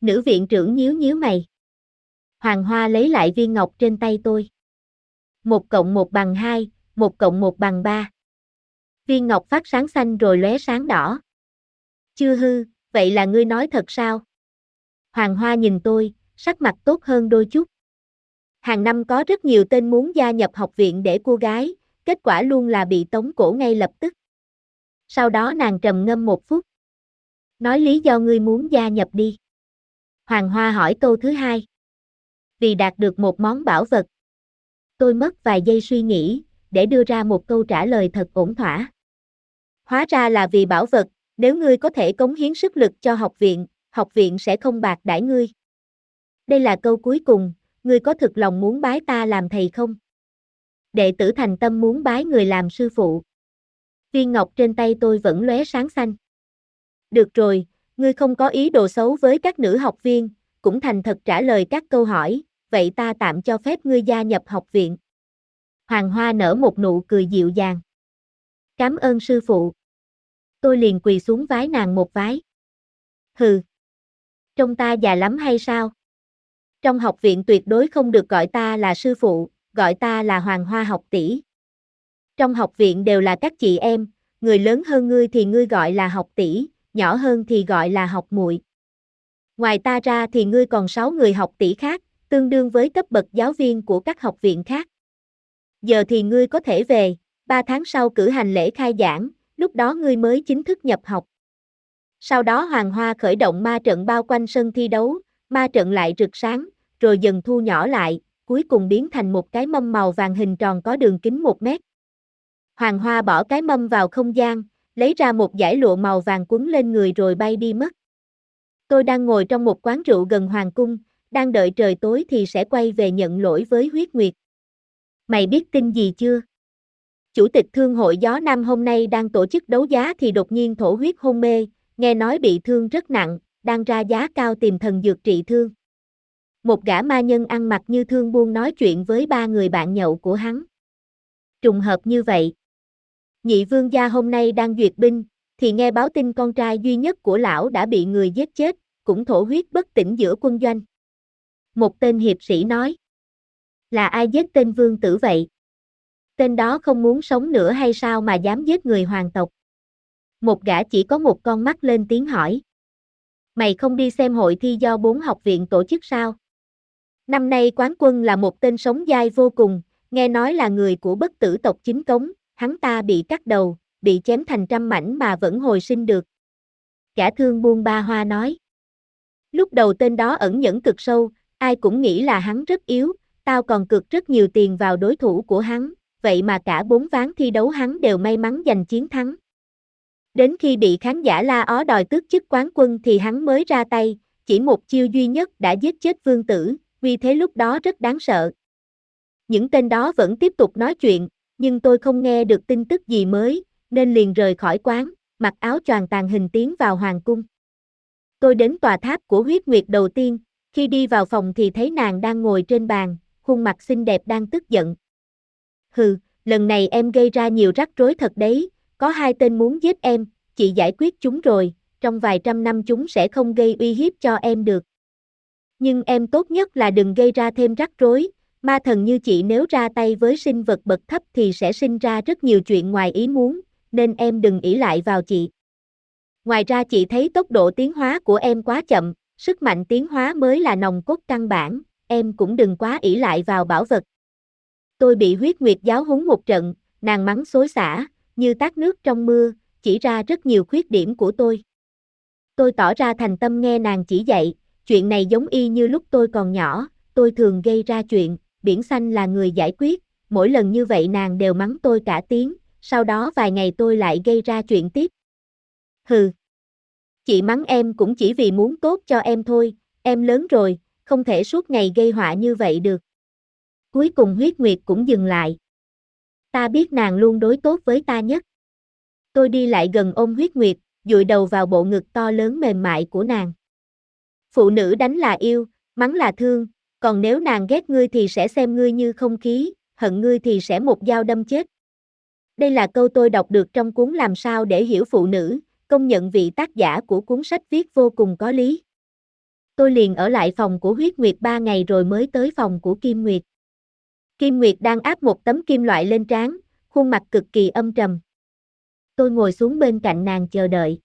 Nữ viện trưởng nhíu nhíu mày. Hoàng Hoa lấy lại viên ngọc trên tay tôi. Một cộng một bằng hai, một cộng một bằng ba. Viên ngọc phát sáng xanh rồi lóe sáng đỏ. Chưa hư, vậy là ngươi nói thật sao? Hoàng Hoa nhìn tôi, sắc mặt tốt hơn đôi chút. Hàng năm có rất nhiều tên muốn gia nhập học viện để cô gái, kết quả luôn là bị tống cổ ngay lập tức. Sau đó nàng trầm ngâm một phút. Nói lý do ngươi muốn gia nhập đi. Hoàng Hoa hỏi câu thứ hai. Vì đạt được một món bảo vật. Tôi mất vài giây suy nghĩ, để đưa ra một câu trả lời thật ổn thỏa. Hóa ra là vì bảo vật, nếu ngươi có thể cống hiến sức lực cho học viện, học viện sẽ không bạc đãi ngươi. Đây là câu cuối cùng, ngươi có thực lòng muốn bái ta làm thầy không? Đệ tử thành tâm muốn bái người làm sư phụ. Viên ngọc trên tay tôi vẫn lóe sáng xanh. Được rồi, ngươi không có ý đồ xấu với các nữ học viên, cũng thành thật trả lời các câu hỏi, vậy ta tạm cho phép ngươi gia nhập học viện. Hoàng Hoa nở một nụ cười dịu dàng. Cảm ơn sư phụ. Tôi liền quỳ xuống vái nàng một vái. Hừ. Trông ta già lắm hay sao? Trong học viện tuyệt đối không được gọi ta là sư phụ, gọi ta là Hoàng Hoa học tỷ. Trong học viện đều là các chị em, người lớn hơn ngươi thì ngươi gọi là học tỷ, nhỏ hơn thì gọi là học muội. Ngoài ta ra thì ngươi còn 6 người học tỷ khác, tương đương với cấp bậc giáo viên của các học viện khác. Giờ thì ngươi có thể về, 3 tháng sau cử hành lễ khai giảng, lúc đó ngươi mới chính thức nhập học. Sau đó Hoàng Hoa khởi động ma trận bao quanh sân thi đấu, ma trận lại rực sáng, rồi dần thu nhỏ lại, cuối cùng biến thành một cái mâm màu vàng hình tròn có đường kính 1 mét. Hoàng Hoa bỏ cái mâm vào không gian, lấy ra một giải lụa màu vàng quấn lên người rồi bay đi mất. Tôi đang ngồi trong một quán rượu gần Hoàng Cung, đang đợi trời tối thì sẽ quay về nhận lỗi với huyết nguyệt. Mày biết tin gì chưa? Chủ tịch Thương hội Gió Nam hôm nay đang tổ chức đấu giá thì đột nhiên thổ huyết hôn mê, nghe nói bị thương rất nặng, đang ra giá cao tìm thần dược trị thương. Một gã ma nhân ăn mặc như thương buôn nói chuyện với ba người bạn nhậu của hắn. Trùng hợp như vậy. Nhị vương gia hôm nay đang duyệt binh, thì nghe báo tin con trai duy nhất của lão đã bị người giết chết, cũng thổ huyết bất tỉnh giữa quân doanh. Một tên hiệp sĩ nói. Là ai giết tên vương tử vậy? Tên đó không muốn sống nữa hay sao mà dám giết người hoàng tộc? Một gã chỉ có một con mắt lên tiếng hỏi. Mày không đi xem hội thi do bốn học viện tổ chức sao? Năm nay quán quân là một tên sống dai vô cùng, nghe nói là người của bất tử tộc chính cống, hắn ta bị cắt đầu, bị chém thành trăm mảnh mà vẫn hồi sinh được. Cả thương buôn ba hoa nói. Lúc đầu tên đó ẩn nhẫn cực sâu, ai cũng nghĩ là hắn rất yếu, tao còn cực rất nhiều tiền vào đối thủ của hắn, vậy mà cả bốn ván thi đấu hắn đều may mắn giành chiến thắng. Đến khi bị khán giả la ó đòi tước chức quán quân thì hắn mới ra tay, chỉ một chiêu duy nhất đã giết chết vương tử, vì thế lúc đó rất đáng sợ. Những tên đó vẫn tiếp tục nói chuyện, nhưng tôi không nghe được tin tức gì mới, nên liền rời khỏi quán, mặc áo choàng tàn hình tiến vào hoàng cung. Tôi đến tòa tháp của huyết nguyệt đầu tiên, khi đi vào phòng thì thấy nàng đang ngồi trên bàn, khuôn mặt xinh đẹp đang tức giận. Hừ, lần này em gây ra nhiều rắc rối thật đấy, có hai tên muốn giết em, chị giải quyết chúng rồi, trong vài trăm năm chúng sẽ không gây uy hiếp cho em được. Nhưng em tốt nhất là đừng gây ra thêm rắc rối, ma thần như chị nếu ra tay với sinh vật bậc thấp thì sẽ sinh ra rất nhiều chuyện ngoài ý muốn, nên em đừng ỷ lại vào chị. Ngoài ra chị thấy tốc độ tiến hóa của em quá chậm, sức mạnh tiến hóa mới là nòng cốt căn bản, em cũng đừng quá ỷ lại vào bảo vật. Tôi bị huyết nguyệt giáo huấn một trận, nàng mắng xối xả, như tát nước trong mưa, chỉ ra rất nhiều khuyết điểm của tôi. Tôi tỏ ra thành tâm nghe nàng chỉ dạy, chuyện này giống y như lúc tôi còn nhỏ, tôi thường gây ra chuyện, biển xanh là người giải quyết, mỗi lần như vậy nàng đều mắng tôi cả tiếng, sau đó vài ngày tôi lại gây ra chuyện tiếp. Hừ. Chị mắng em cũng chỉ vì muốn tốt cho em thôi, em lớn rồi, không thể suốt ngày gây họa như vậy được. Cuối cùng huyết nguyệt cũng dừng lại. Ta biết nàng luôn đối tốt với ta nhất. Tôi đi lại gần ôm huyết nguyệt, dụi đầu vào bộ ngực to lớn mềm mại của nàng. Phụ nữ đánh là yêu, mắng là thương, còn nếu nàng ghét ngươi thì sẽ xem ngươi như không khí, hận ngươi thì sẽ một dao đâm chết. Đây là câu tôi đọc được trong cuốn Làm sao để hiểu phụ nữ, công nhận vị tác giả của cuốn sách viết vô cùng có lý. Tôi liền ở lại phòng của huyết nguyệt ba ngày rồi mới tới phòng của Kim Nguyệt. Kim Nguyệt đang áp một tấm kim loại lên trán, khuôn mặt cực kỳ âm trầm. Tôi ngồi xuống bên cạnh nàng chờ đợi.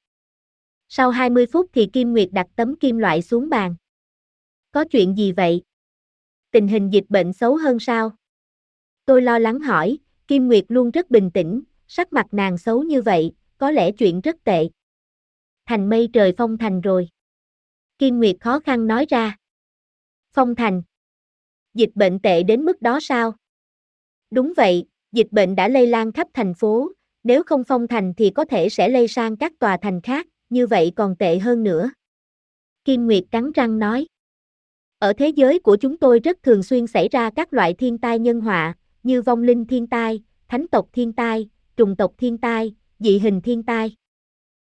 Sau 20 phút thì Kim Nguyệt đặt tấm kim loại xuống bàn. Có chuyện gì vậy? Tình hình dịch bệnh xấu hơn sao? Tôi lo lắng hỏi, Kim Nguyệt luôn rất bình tĩnh, sắc mặt nàng xấu như vậy, có lẽ chuyện rất tệ. Thành mây trời phong thành rồi. Kim Nguyệt khó khăn nói ra. Phong thành. Dịch bệnh tệ đến mức đó sao? Đúng vậy, dịch bệnh đã lây lan khắp thành phố, nếu không phong thành thì có thể sẽ lây sang các tòa thành khác, như vậy còn tệ hơn nữa. Kim Nguyệt cắn răng nói. Ở thế giới của chúng tôi rất thường xuyên xảy ra các loại thiên tai nhân họa, như vong linh thiên tai, thánh tộc thiên tai, trùng tộc thiên tai, dị hình thiên tai.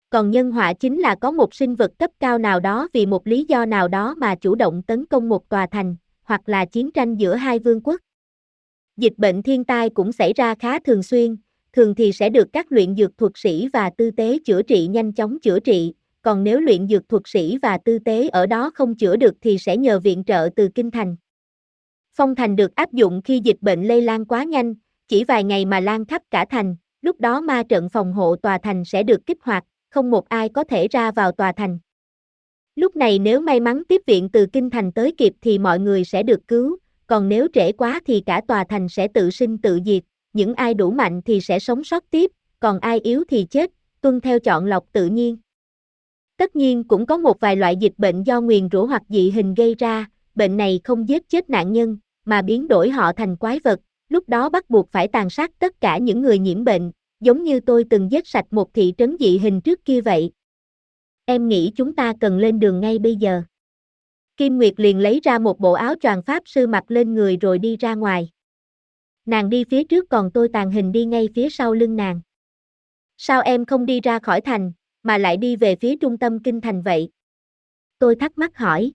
Còn nhân họa chính là có một sinh vật cấp cao nào đó vì một lý do nào đó mà chủ động tấn công một tòa thành, hoặc là chiến tranh giữa hai vương quốc. Dịch bệnh thiên tai cũng xảy ra khá thường xuyên, thường thì sẽ được các luyện dược thuật sĩ và tư tế chữa trị nhanh chóng chữa trị, còn nếu luyện dược thuật sĩ và tư tế ở đó không chữa được thì sẽ nhờ viện trợ từ kinh thành. Phong thành được áp dụng khi dịch bệnh lây lan quá nhanh, chỉ vài ngày mà lan khắp cả thành, lúc đó ma trận phòng hộ tòa thành sẽ được kích hoạt, không một ai có thể ra vào tòa thành. Lúc này nếu may mắn tiếp viện từ kinh thành tới kịp thì mọi người sẽ được cứu, còn nếu trễ quá thì cả tòa thành sẽ tự sinh tự diệt, những ai đủ mạnh thì sẽ sống sót tiếp, còn ai yếu thì chết, tuân theo chọn lọc tự nhiên. Tất nhiên cũng có một vài loại dịch bệnh do nguyền rủa hoặc dị hình gây ra, bệnh này không giết chết nạn nhân, mà biến đổi họ thành quái vật, lúc đó bắt buộc phải tàn sát tất cả những người nhiễm bệnh, giống như tôi từng giết sạch một thị trấn dị hình trước kia vậy. Em nghĩ chúng ta cần lên đường ngay bây giờ. Kim Nguyệt liền lấy ra một bộ áo choàng pháp sư mặc lên người rồi đi ra ngoài. Nàng đi phía trước còn tôi tàn hình đi ngay phía sau lưng nàng. Sao em không đi ra khỏi thành, mà lại đi về phía trung tâm kinh thành vậy? Tôi thắc mắc hỏi.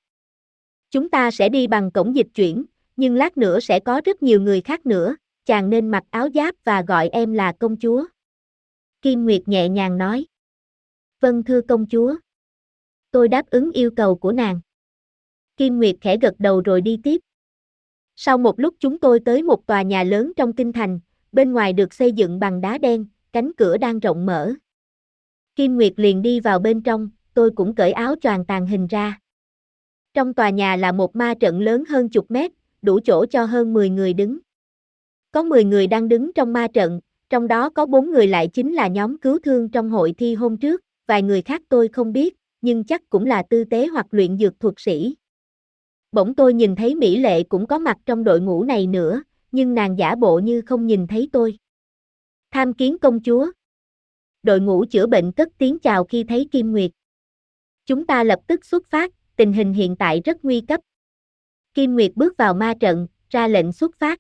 Chúng ta sẽ đi bằng cổng dịch chuyển, nhưng lát nữa sẽ có rất nhiều người khác nữa, chàng nên mặc áo giáp và gọi em là công chúa. Kim Nguyệt nhẹ nhàng nói. Vâng thưa công chúa. Tôi đáp ứng yêu cầu của nàng. Kim Nguyệt khẽ gật đầu rồi đi tiếp. Sau một lúc chúng tôi tới một tòa nhà lớn trong kinh thành, bên ngoài được xây dựng bằng đá đen, cánh cửa đang rộng mở. Kim Nguyệt liền đi vào bên trong, tôi cũng cởi áo choàng tàn hình ra. Trong tòa nhà là một ma trận lớn hơn chục mét, đủ chỗ cho hơn 10 người đứng. Có 10 người đang đứng trong ma trận, trong đó có 4 người lại chính là nhóm cứu thương trong hội thi hôm trước, vài người khác tôi không biết, nhưng chắc cũng là tư tế hoặc luyện dược thuật sĩ. Bỗng tôi nhìn thấy Mỹ Lệ cũng có mặt trong đội ngũ này nữa, nhưng nàng giả bộ như không nhìn thấy tôi. Tham kiến công chúa. Đội ngũ chữa bệnh cất tiếng chào khi thấy Kim Nguyệt. Chúng ta lập tức xuất phát, tình hình hiện tại rất nguy cấp. Kim Nguyệt bước vào ma trận, ra lệnh xuất phát.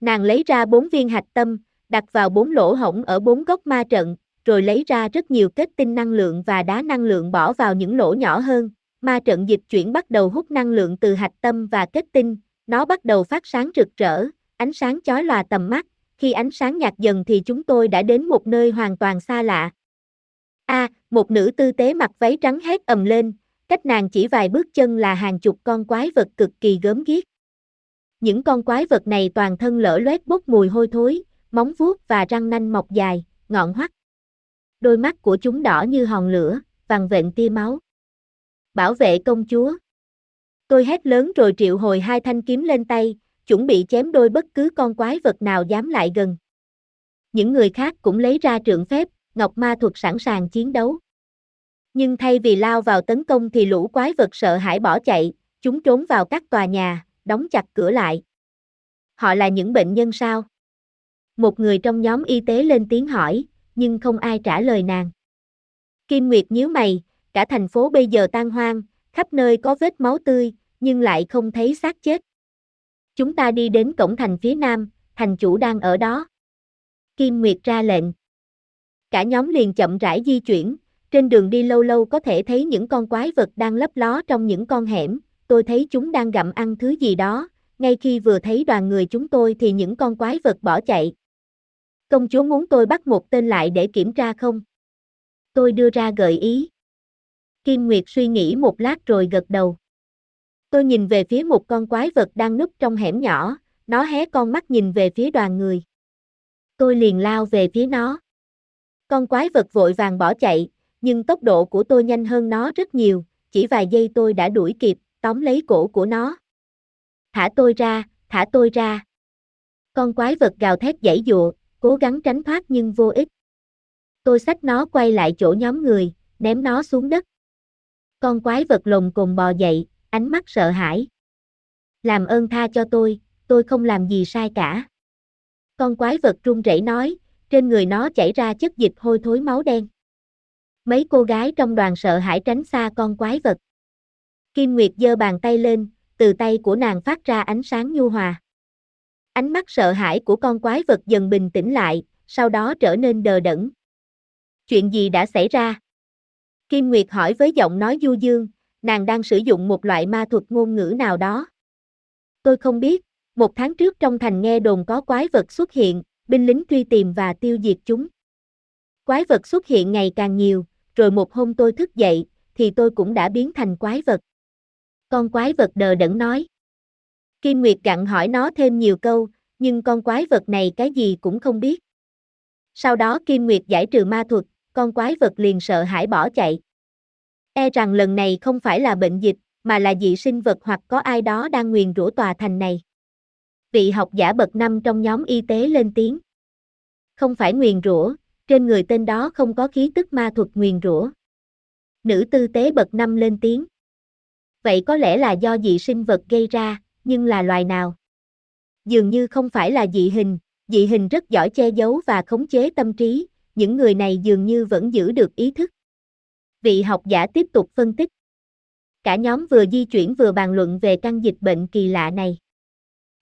Nàng lấy ra bốn viên hạch tâm, đặt vào bốn lỗ hổng ở bốn góc ma trận, rồi lấy ra rất nhiều kết tinh năng lượng và đá năng lượng bỏ vào những lỗ nhỏ hơn. Ma trận dịch chuyển bắt đầu hút năng lượng từ hạch tâm và kết tinh, nó bắt đầu phát sáng rực rỡ, ánh sáng chói lòa tầm mắt, khi ánh sáng nhạt dần thì chúng tôi đã đến một nơi hoàn toàn xa lạ. A, một nữ tư tế mặc váy trắng hét ầm lên, cách nàng chỉ vài bước chân là hàng chục con quái vật cực kỳ gớm ghiếc. Những con quái vật này toàn thân lở loét bốc mùi hôi thối, móng vuốt và răng nanh mọc dài, ngọn hoắt. Đôi mắt của chúng đỏ như hòn lửa, vằn vện tia máu. Bảo vệ công chúa. Tôi hét lớn rồi triệu hồi hai thanh kiếm lên tay, chuẩn bị chém đôi bất cứ con quái vật nào dám lại gần. Những người khác cũng lấy ra trượng phép, ngọc ma thuật sẵn sàng chiến đấu. Nhưng thay vì lao vào tấn công thì lũ quái vật sợ hãi bỏ chạy, chúng trốn vào các tòa nhà, đóng chặt cửa lại. Họ là những bệnh nhân sao? Một người trong nhóm y tế lên tiếng hỏi, nhưng không ai trả lời nàng. Kim Nguyệt nhíu mày, cả thành phố bây giờ tan hoang, khắp nơi có vết máu tươi, nhưng lại không thấy xác chết. Chúng ta đi đến cổng thành phía nam, thành chủ đang ở đó. Kim Nguyệt ra lệnh. Cả nhóm liền chậm rãi di chuyển, trên đường đi lâu lâu có thể thấy những con quái vật đang lấp ló trong những con hẻm, tôi thấy chúng đang gặm ăn thứ gì đó, ngay khi vừa thấy đoàn người chúng tôi thì những con quái vật bỏ chạy. Công chúa muốn tôi bắt một tên lại để kiểm tra không? Tôi đưa ra gợi ý. Kim Nguyệt suy nghĩ một lát rồi gật đầu. Tôi nhìn về phía một con quái vật đang núp trong hẻm nhỏ, nó hé con mắt nhìn về phía đoàn người. Tôi liền lao về phía nó. Con quái vật vội vàng bỏ chạy, nhưng tốc độ của tôi nhanh hơn nó rất nhiều, chỉ vài giây tôi đã đuổi kịp, tóm lấy cổ của nó. Thả tôi ra, thả tôi ra. Con quái vật gào thét giãy dụa, cố gắng tránh thoát nhưng vô ích. Tôi xách nó quay lại chỗ nhóm người, ném nó xuống đất. Con quái vật lồng cồn bò dậy, ánh mắt sợ hãi. Làm ơn tha cho tôi, tôi không làm gì sai cả. Con quái vật run rẩy nói, trên người nó chảy ra chất dịch hôi thối máu đen. Mấy cô gái trong đoàn sợ hãi tránh xa con quái vật. Kim Nguyệt giơ bàn tay lên, từ tay của nàng phát ra ánh sáng nhu hòa. Ánh mắt sợ hãi của con quái vật dần bình tĩnh lại, sau đó trở nên đờ đẫn. Chuyện gì đã xảy ra? Kim Nguyệt hỏi với giọng nói du dương, nàng đang sử dụng một loại ma thuật ngôn ngữ nào đó. Tôi không biết, một tháng trước trong thành nghe đồn có quái vật xuất hiện, binh lính truy tìm và tiêu diệt chúng. Quái vật xuất hiện ngày càng nhiều, rồi một hôm tôi thức dậy, thì tôi cũng đã biến thành quái vật. Con quái vật đờ đẫn nói. Kim Nguyệt gặn hỏi nó thêm nhiều câu, nhưng con quái vật này cái gì cũng không biết. Sau đó Kim Nguyệt giải trừ ma thuật, con quái vật liền sợ hãi bỏ chạy. E rằng lần này không phải là bệnh dịch, mà là dị sinh vật hoặc có ai đó đang nguyền rủa tòa thành này. Vị học giả bậc năm trong nhóm y tế lên tiếng. Không phải nguyền rủa, trên người tên đó không có khí tức ma thuật nguyền rủa. Nữ tư tế bậc năm lên tiếng. Vậy có lẽ là do dị sinh vật gây ra, nhưng là loài nào? Dường như không phải là dị hình, dị hình rất giỏi che giấu và khống chế tâm trí, những người này dường như vẫn giữ được ý thức. Vị học giả tiếp tục phân tích. Cả nhóm vừa di chuyển vừa bàn luận về căn dịch bệnh kỳ lạ này.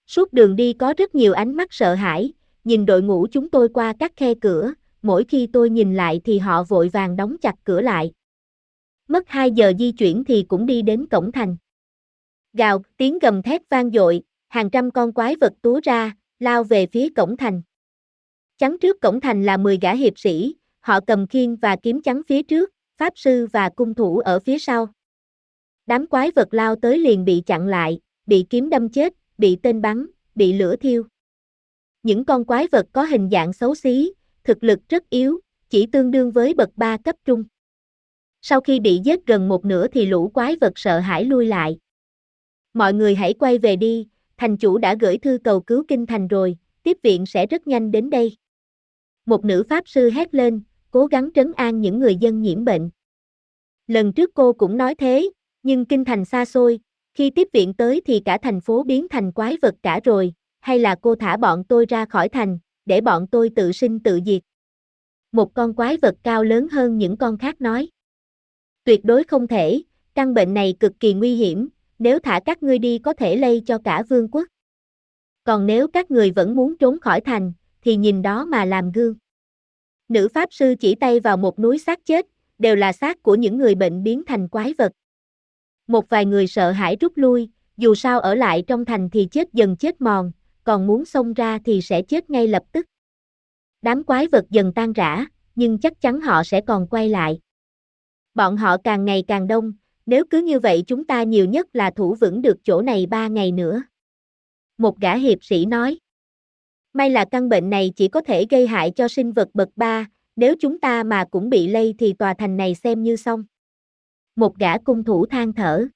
Suốt đường đi có rất nhiều ánh mắt sợ hãi, nhìn đội ngũ chúng tôi qua các khe cửa, mỗi khi tôi nhìn lại thì họ vội vàng đóng chặt cửa lại. Mất 2 giờ di chuyển thì cũng đi đến cổng thành. Gào, tiếng gầm thét vang dội, hàng trăm con quái vật túa ra, lao về phía cổng thành. Chắn trước cổng thành là 10 gã hiệp sĩ, họ cầm khiên và kiếm chắn phía trước, pháp sư và cung thủ ở phía sau. Đám quái vật lao tới liền bị chặn lại, bị kiếm đâm chết, bị tên bắn, bị lửa thiêu. Những con quái vật có hình dạng xấu xí, thực lực rất yếu, chỉ tương đương với bậc 3 cấp trung. Sau khi bị giết gần một nửa thì lũ quái vật sợ hãi lui lại. Mọi người hãy quay về đi, thành chủ đã gửi thư cầu cứu kinh thành rồi, tiếp viện sẽ rất nhanh đến đây. Một nữ pháp sư hét lên, cố gắng trấn an những người dân nhiễm bệnh. Lần trước cô cũng nói thế, nhưng kinh thành xa xôi, khi tiếp viện tới thì cả thành phố biến thành quái vật cả rồi, hay là cô thả bọn tôi ra khỏi thành, để bọn tôi tự sinh tự diệt. Một con quái vật cao lớn hơn những con khác nói. Tuyệt đối không thể, căn bệnh này cực kỳ nguy hiểm, nếu thả các ngươi đi có thể lây cho cả vương quốc. Còn nếu các người vẫn muốn trốn khỏi thành, thì nhìn đó mà làm gương. Nữ pháp sư chỉ tay vào một núi xác chết, đều là xác của những người bệnh biến thành quái vật. Một vài người sợ hãi rút lui, dù sao ở lại trong thành thì chết dần chết mòn, còn muốn xông ra thì sẽ chết ngay lập tức. Đám quái vật dần tan rã, nhưng chắc chắn họ sẽ còn quay lại. Bọn họ càng ngày càng đông, nếu cứ như vậy chúng ta nhiều nhất là thủ vững được chỗ này ba ngày nữa. Một gã hiệp sĩ nói. May là căn bệnh này chỉ có thể gây hại cho sinh vật bậc ba, nếu chúng ta mà cũng bị lây thì tòa thành này xem như xong. Một gã cung thủ than thở.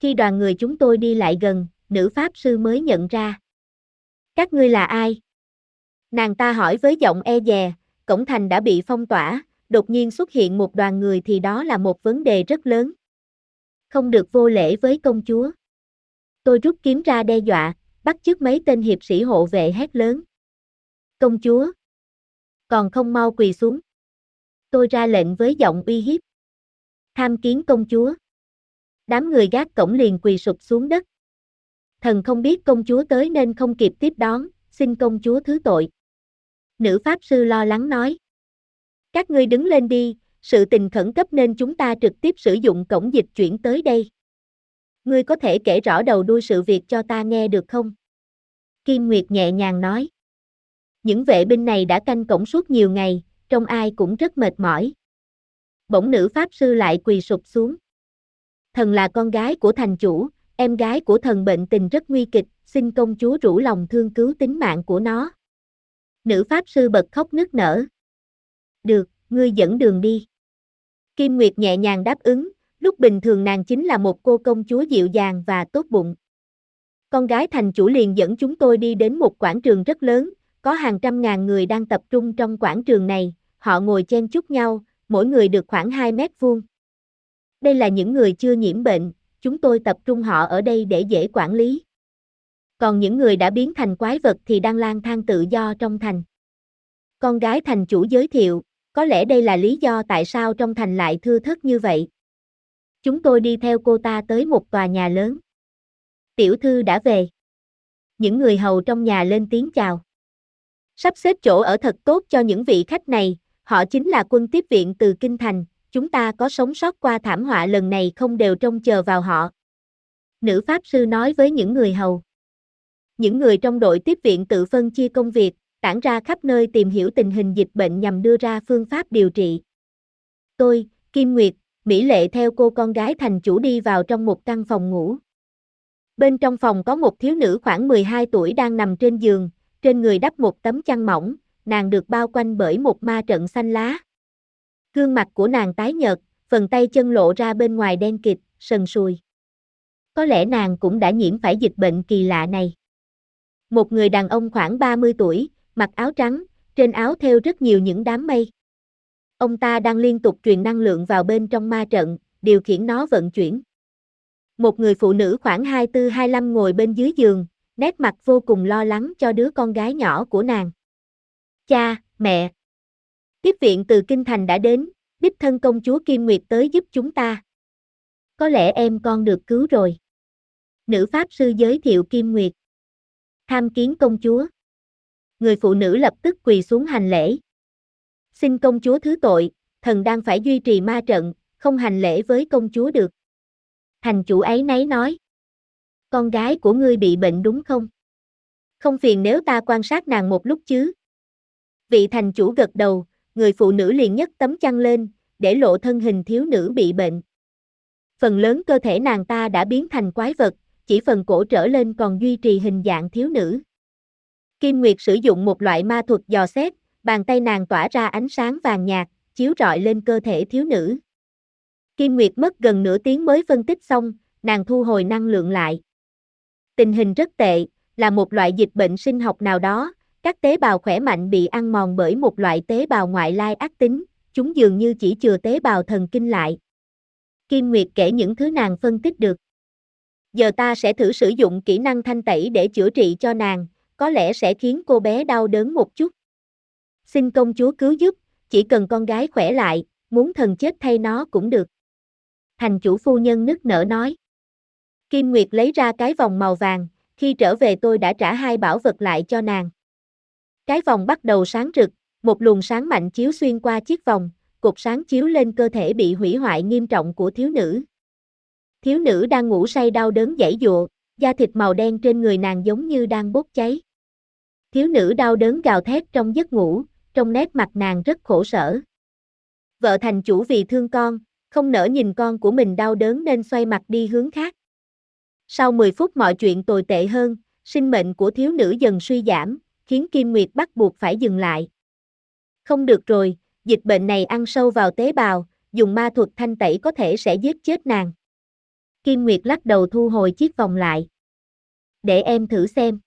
Khi đoàn người chúng tôi đi lại gần, nữ pháp sư mới nhận ra. Các ngươi là ai? Nàng ta hỏi với giọng e dè, cổng thành đã bị phong tỏa, đột nhiên xuất hiện một đoàn người thì đó là một vấn đề rất lớn. Không được vô lễ với công chúa. Tôi rút kiếm ra đe dọa, bắt chước mấy tên hiệp sĩ hộ vệ hét lớn. Công chúa! Còn không mau quỳ xuống. Tôi ra lệnh với giọng uy hiếp. Tham kiến công chúa. Đám người gác cổng liền quỳ sụp xuống đất. Thần không biết công chúa tới nên không kịp tiếp đón, xin công chúa thứ tội. Nữ pháp sư lo lắng nói. Các ngươi đứng lên đi, sự tình khẩn cấp nên chúng ta trực tiếp sử dụng cổng dịch chuyển tới đây. Ngươi có thể kể rõ đầu đuôi sự việc cho ta nghe được không? Kim Nguyệt nhẹ nhàng nói. Những vệ binh này đã canh cổng suốt nhiều ngày, trong ai cũng rất mệt mỏi. Bỗng nữ pháp sư lại quỳ sụp xuống. Thần là con gái của thành chủ, em gái của thần bệnh tình rất nguy kịch, xin công chúa rủ lòng thương cứu tính mạng của nó. Nữ pháp sư bật khóc nức nở. Được, ngươi dẫn đường đi. Kim Nguyệt nhẹ nhàng đáp ứng, lúc bình thường nàng chính là một cô công chúa dịu dàng và tốt bụng. Con gái thành chủ liền dẫn chúng tôi đi đến một quảng trường rất lớn, có hàng trăm ngàn người đang tập trung trong quảng trường này, họ ngồi chen chúc nhau, mỗi người được khoảng 2 mét vuông. Đây là những người chưa nhiễm bệnh, chúng tôi tập trung họ ở đây để dễ quản lý. Còn những người đã biến thành quái vật thì đang lang thang tự do trong thành. Con gái thành chủ giới thiệu, có lẽ đây là lý do tại sao trong thành lại thưa thớt như vậy. Chúng tôi đi theo cô ta tới một tòa nhà lớn. Tiểu thư đã về. Những người hầu trong nhà lên tiếng chào. Sắp xếp chỗ ở thật tốt cho những vị khách này, họ chính là quân tiếp viện từ Kinh Thành, chúng ta có sống sót qua thảm họa lần này không đều trông chờ vào họ. Nữ Pháp Sư nói với những người hầu. Những người trong đội tiếp viện tự phân chia công việc, tản ra khắp nơi tìm hiểu tình hình dịch bệnh nhằm đưa ra phương pháp điều trị. Tôi, Kim Nguyệt, Mỹ Lệ theo cô con gái thành chủ đi vào trong một căn phòng ngủ. Bên trong phòng có một thiếu nữ khoảng 12 tuổi đang nằm trên giường, trên người đắp một tấm chăn mỏng, nàng được bao quanh bởi một ma trận xanh lá. Gương mặt của nàng tái nhợt, phần tay chân lộ ra bên ngoài đen kịt, sần sùi. Có lẽ nàng cũng đã nhiễm phải dịch bệnh kỳ lạ này. Một người đàn ông khoảng 30 tuổi, mặc áo trắng, trên áo thêu rất nhiều những đám mây. Ông ta đang liên tục truyền năng lượng vào bên trong ma trận, điều khiển nó vận chuyển. Một người phụ nữ khoảng 24-25 ngồi bên dưới giường, nét mặt vô cùng lo lắng cho đứa con gái nhỏ của nàng. Cha, mẹ. Tiếp viện từ Kinh Thành đã đến, đích thân công chúa Kim Nguyệt tới giúp chúng ta. Có lẽ em con được cứu rồi. Nữ Pháp sư giới thiệu Kim Nguyệt. Tham kiến công chúa. Người phụ nữ lập tức quỳ xuống hành lễ. Xin công chúa thứ tội, thần đang phải duy trì ma trận, không hành lễ với công chúa được. Thành chủ ấy nấy nói. Con gái của ngươi bị bệnh đúng không? Không phiền nếu ta quan sát nàng một lúc chứ? Vị thành chủ gật đầu, người phụ nữ liền nhấc tấm chăn lên, để lộ thân hình thiếu nữ bị bệnh. Phần lớn cơ thể nàng ta đã biến thành quái vật, chỉ phần cổ trở lên còn duy trì hình dạng thiếu nữ. Kim Nguyệt sử dụng một loại ma thuật dò xét, bàn tay nàng tỏa ra ánh sáng vàng nhạt, chiếu rọi lên cơ thể thiếu nữ. Kim Nguyệt mất gần nửa tiếng mới phân tích xong, nàng thu hồi năng lượng lại. Tình hình rất tệ, là một loại dịch bệnh sinh học nào đó, các tế bào khỏe mạnh bị ăn mòn bởi một loại tế bào ngoại lai ác tính, chúng dường như chỉ chừa tế bào thần kinh lại. Kim Nguyệt kể những thứ nàng phân tích được. Giờ ta sẽ thử sử dụng kỹ năng thanh tẩy để chữa trị cho nàng, có lẽ sẽ khiến cô bé đau đớn một chút. Xin công chúa cứu giúp, chỉ cần con gái khỏe lại, muốn thần chết thay nó cũng được. Thành chủ phu nhân nức nở nói. Kim Nguyệt lấy ra cái vòng màu vàng, khi trở về tôi đã trả hai bảo vật lại cho nàng. Cái vòng bắt đầu sáng rực, một luồng sáng mạnh chiếu xuyên qua chiếc vòng, cột sáng chiếu lên cơ thể bị hủy hoại nghiêm trọng của thiếu nữ. Thiếu nữ đang ngủ say đau đớn dãy dụa, da thịt màu đen trên người nàng giống như đang bốc cháy. Thiếu nữ đau đớn gào thét trong giấc ngủ, trong nét mặt nàng rất khổ sở. Vợ thành chủ vì thương con, không nỡ nhìn con của mình đau đớn nên xoay mặt đi hướng khác. Sau 10 phút mọi chuyện tồi tệ hơn, sinh mệnh của thiếu nữ dần suy giảm, khiến Kim Nguyệt bắt buộc phải dừng lại. Không được rồi, dịch bệnh này ăn sâu vào tế bào, dùng ma thuật thanh tẩy có thể sẽ giết chết nàng. Kim Nguyệt lắc đầu thu hồi chiếc vòng lại. Để em thử xem.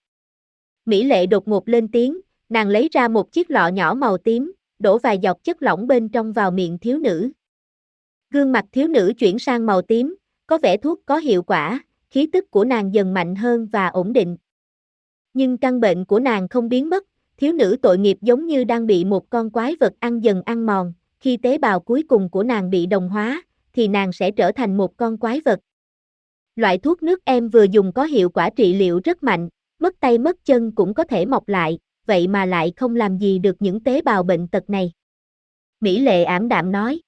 Mỹ lệ đột ngột lên tiếng, nàng lấy ra một chiếc lọ nhỏ màu tím, đổ vài giọt chất lỏng bên trong vào miệng thiếu nữ. Gương mặt thiếu nữ chuyển sang màu tím, có vẻ thuốc có hiệu quả, khí tức của nàng dần mạnh hơn và ổn định. Nhưng căn bệnh của nàng không biến mất, thiếu nữ tội nghiệp giống như đang bị một con quái vật ăn dần ăn mòn, khi tế bào cuối cùng của nàng bị đồng hóa, thì nàng sẽ trở thành một con quái vật. Loại thuốc nước em vừa dùng có hiệu quả trị liệu rất mạnh, mất tay mất chân cũng có thể mọc lại, vậy mà lại không làm gì được những tế bào bệnh tật này. Mỹ Lệ ảm đạm nói.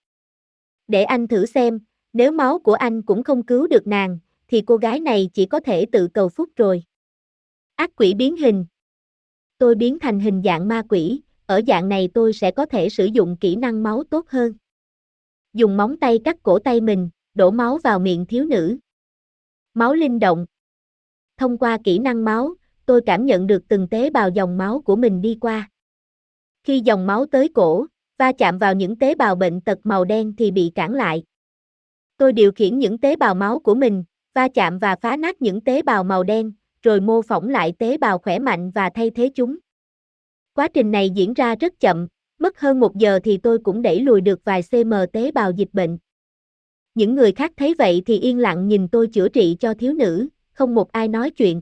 Để anh thử xem, nếu máu của anh cũng không cứu được nàng, thì cô gái này chỉ có thể tự cầu phúc rồi. Ác quỷ biến hình. Tôi biến thành hình dạng ma quỷ, ở dạng này tôi sẽ có thể sử dụng kỹ năng máu tốt hơn. dùng móng tay cắt cổ tay mình, đổ máu vào miệng thiếu nữ. Máu linh động. Thông qua kỹ năng máu, tôi cảm nhận được từng tế bào dòng máu của mình đi qua. Khi dòng máu tới cổ, va chạm vào những tế bào bệnh tật màu đen thì bị cản lại. Tôi điều khiển những tế bào máu của mình, va chạm và phá nát những tế bào màu đen, rồi mô phỏng lại tế bào khỏe mạnh và thay thế chúng. Quá trình này diễn ra rất chậm, mất hơn một giờ thì tôi cũng đẩy lùi được vài cm tế bào dịch bệnh. Những người khác thấy vậy thì yên lặng nhìn tôi chữa trị cho thiếu nữ, không một ai nói chuyện.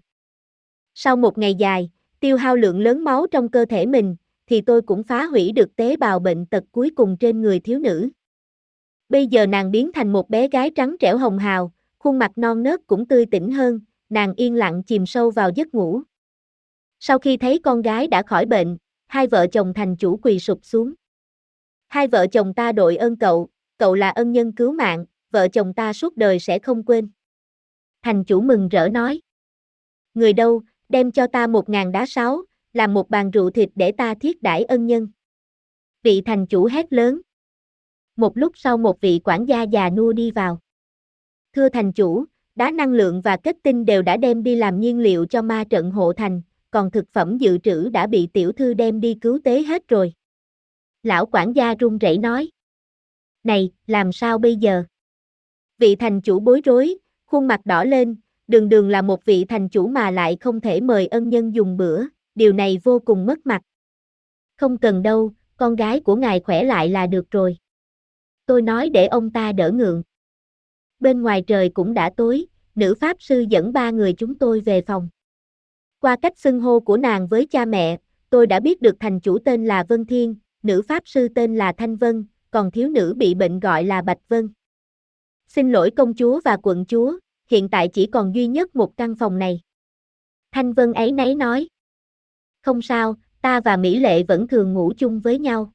Sau một ngày dài, tiêu hao lượng lớn máu trong cơ thể mình, thì tôi cũng phá hủy được tế bào bệnh tật cuối cùng trên người thiếu nữ. Bây giờ nàng biến thành một bé gái trắng trẻo hồng hào, khuôn mặt non nớt cũng tươi tỉnh hơn, nàng yên lặng chìm sâu vào giấc ngủ. Sau khi thấy con gái đã khỏi bệnh, hai vợ chồng thành chủ quỳ sụp xuống. Hai vợ chồng ta đội ơn cậu, cậu là ân nhân cứu mạng, vợ chồng ta suốt đời sẽ không quên. Thành chủ mừng rỡ nói. Người đâu, đem cho ta một ngàn đá sáu, làm một bàn rượu thịt để ta thiết đãi ân nhân. Vị thành chủ hét lớn. Một lúc sau một vị quản gia già nua đi vào. Thưa thành chủ, đá năng lượng và kết tinh đều đã đem đi làm nhiên liệu cho ma trận hộ thành, còn thực phẩm dự trữ đã bị tiểu thư đem đi cứu tế hết rồi. Lão quản gia run rẩy nói. Này, làm sao bây giờ? Vị thành chủ bối rối, khuôn mặt đỏ lên, đường đường là một vị thành chủ mà lại không thể mời ân nhân dùng bữa, điều này vô cùng mất mặt. Không cần đâu, con gái của ngài khỏe lại là được rồi. Tôi nói để ông ta đỡ ngượng. Bên ngoài trời cũng đã tối, nữ pháp sư dẫn ba người chúng tôi về phòng. Qua cách xưng hô của nàng với cha mẹ, tôi đã biết được thành chủ tên là Vân Thiên, nữ pháp sư tên là Thanh Vân, còn thiếu nữ bị bệnh gọi là Bạch Vân. Xin lỗi công chúa và quận chúa, hiện tại chỉ còn duy nhất một căn phòng này. Thanh Vân ấy nấy nói. Không sao, ta và Mỹ Lệ vẫn thường ngủ chung với nhau.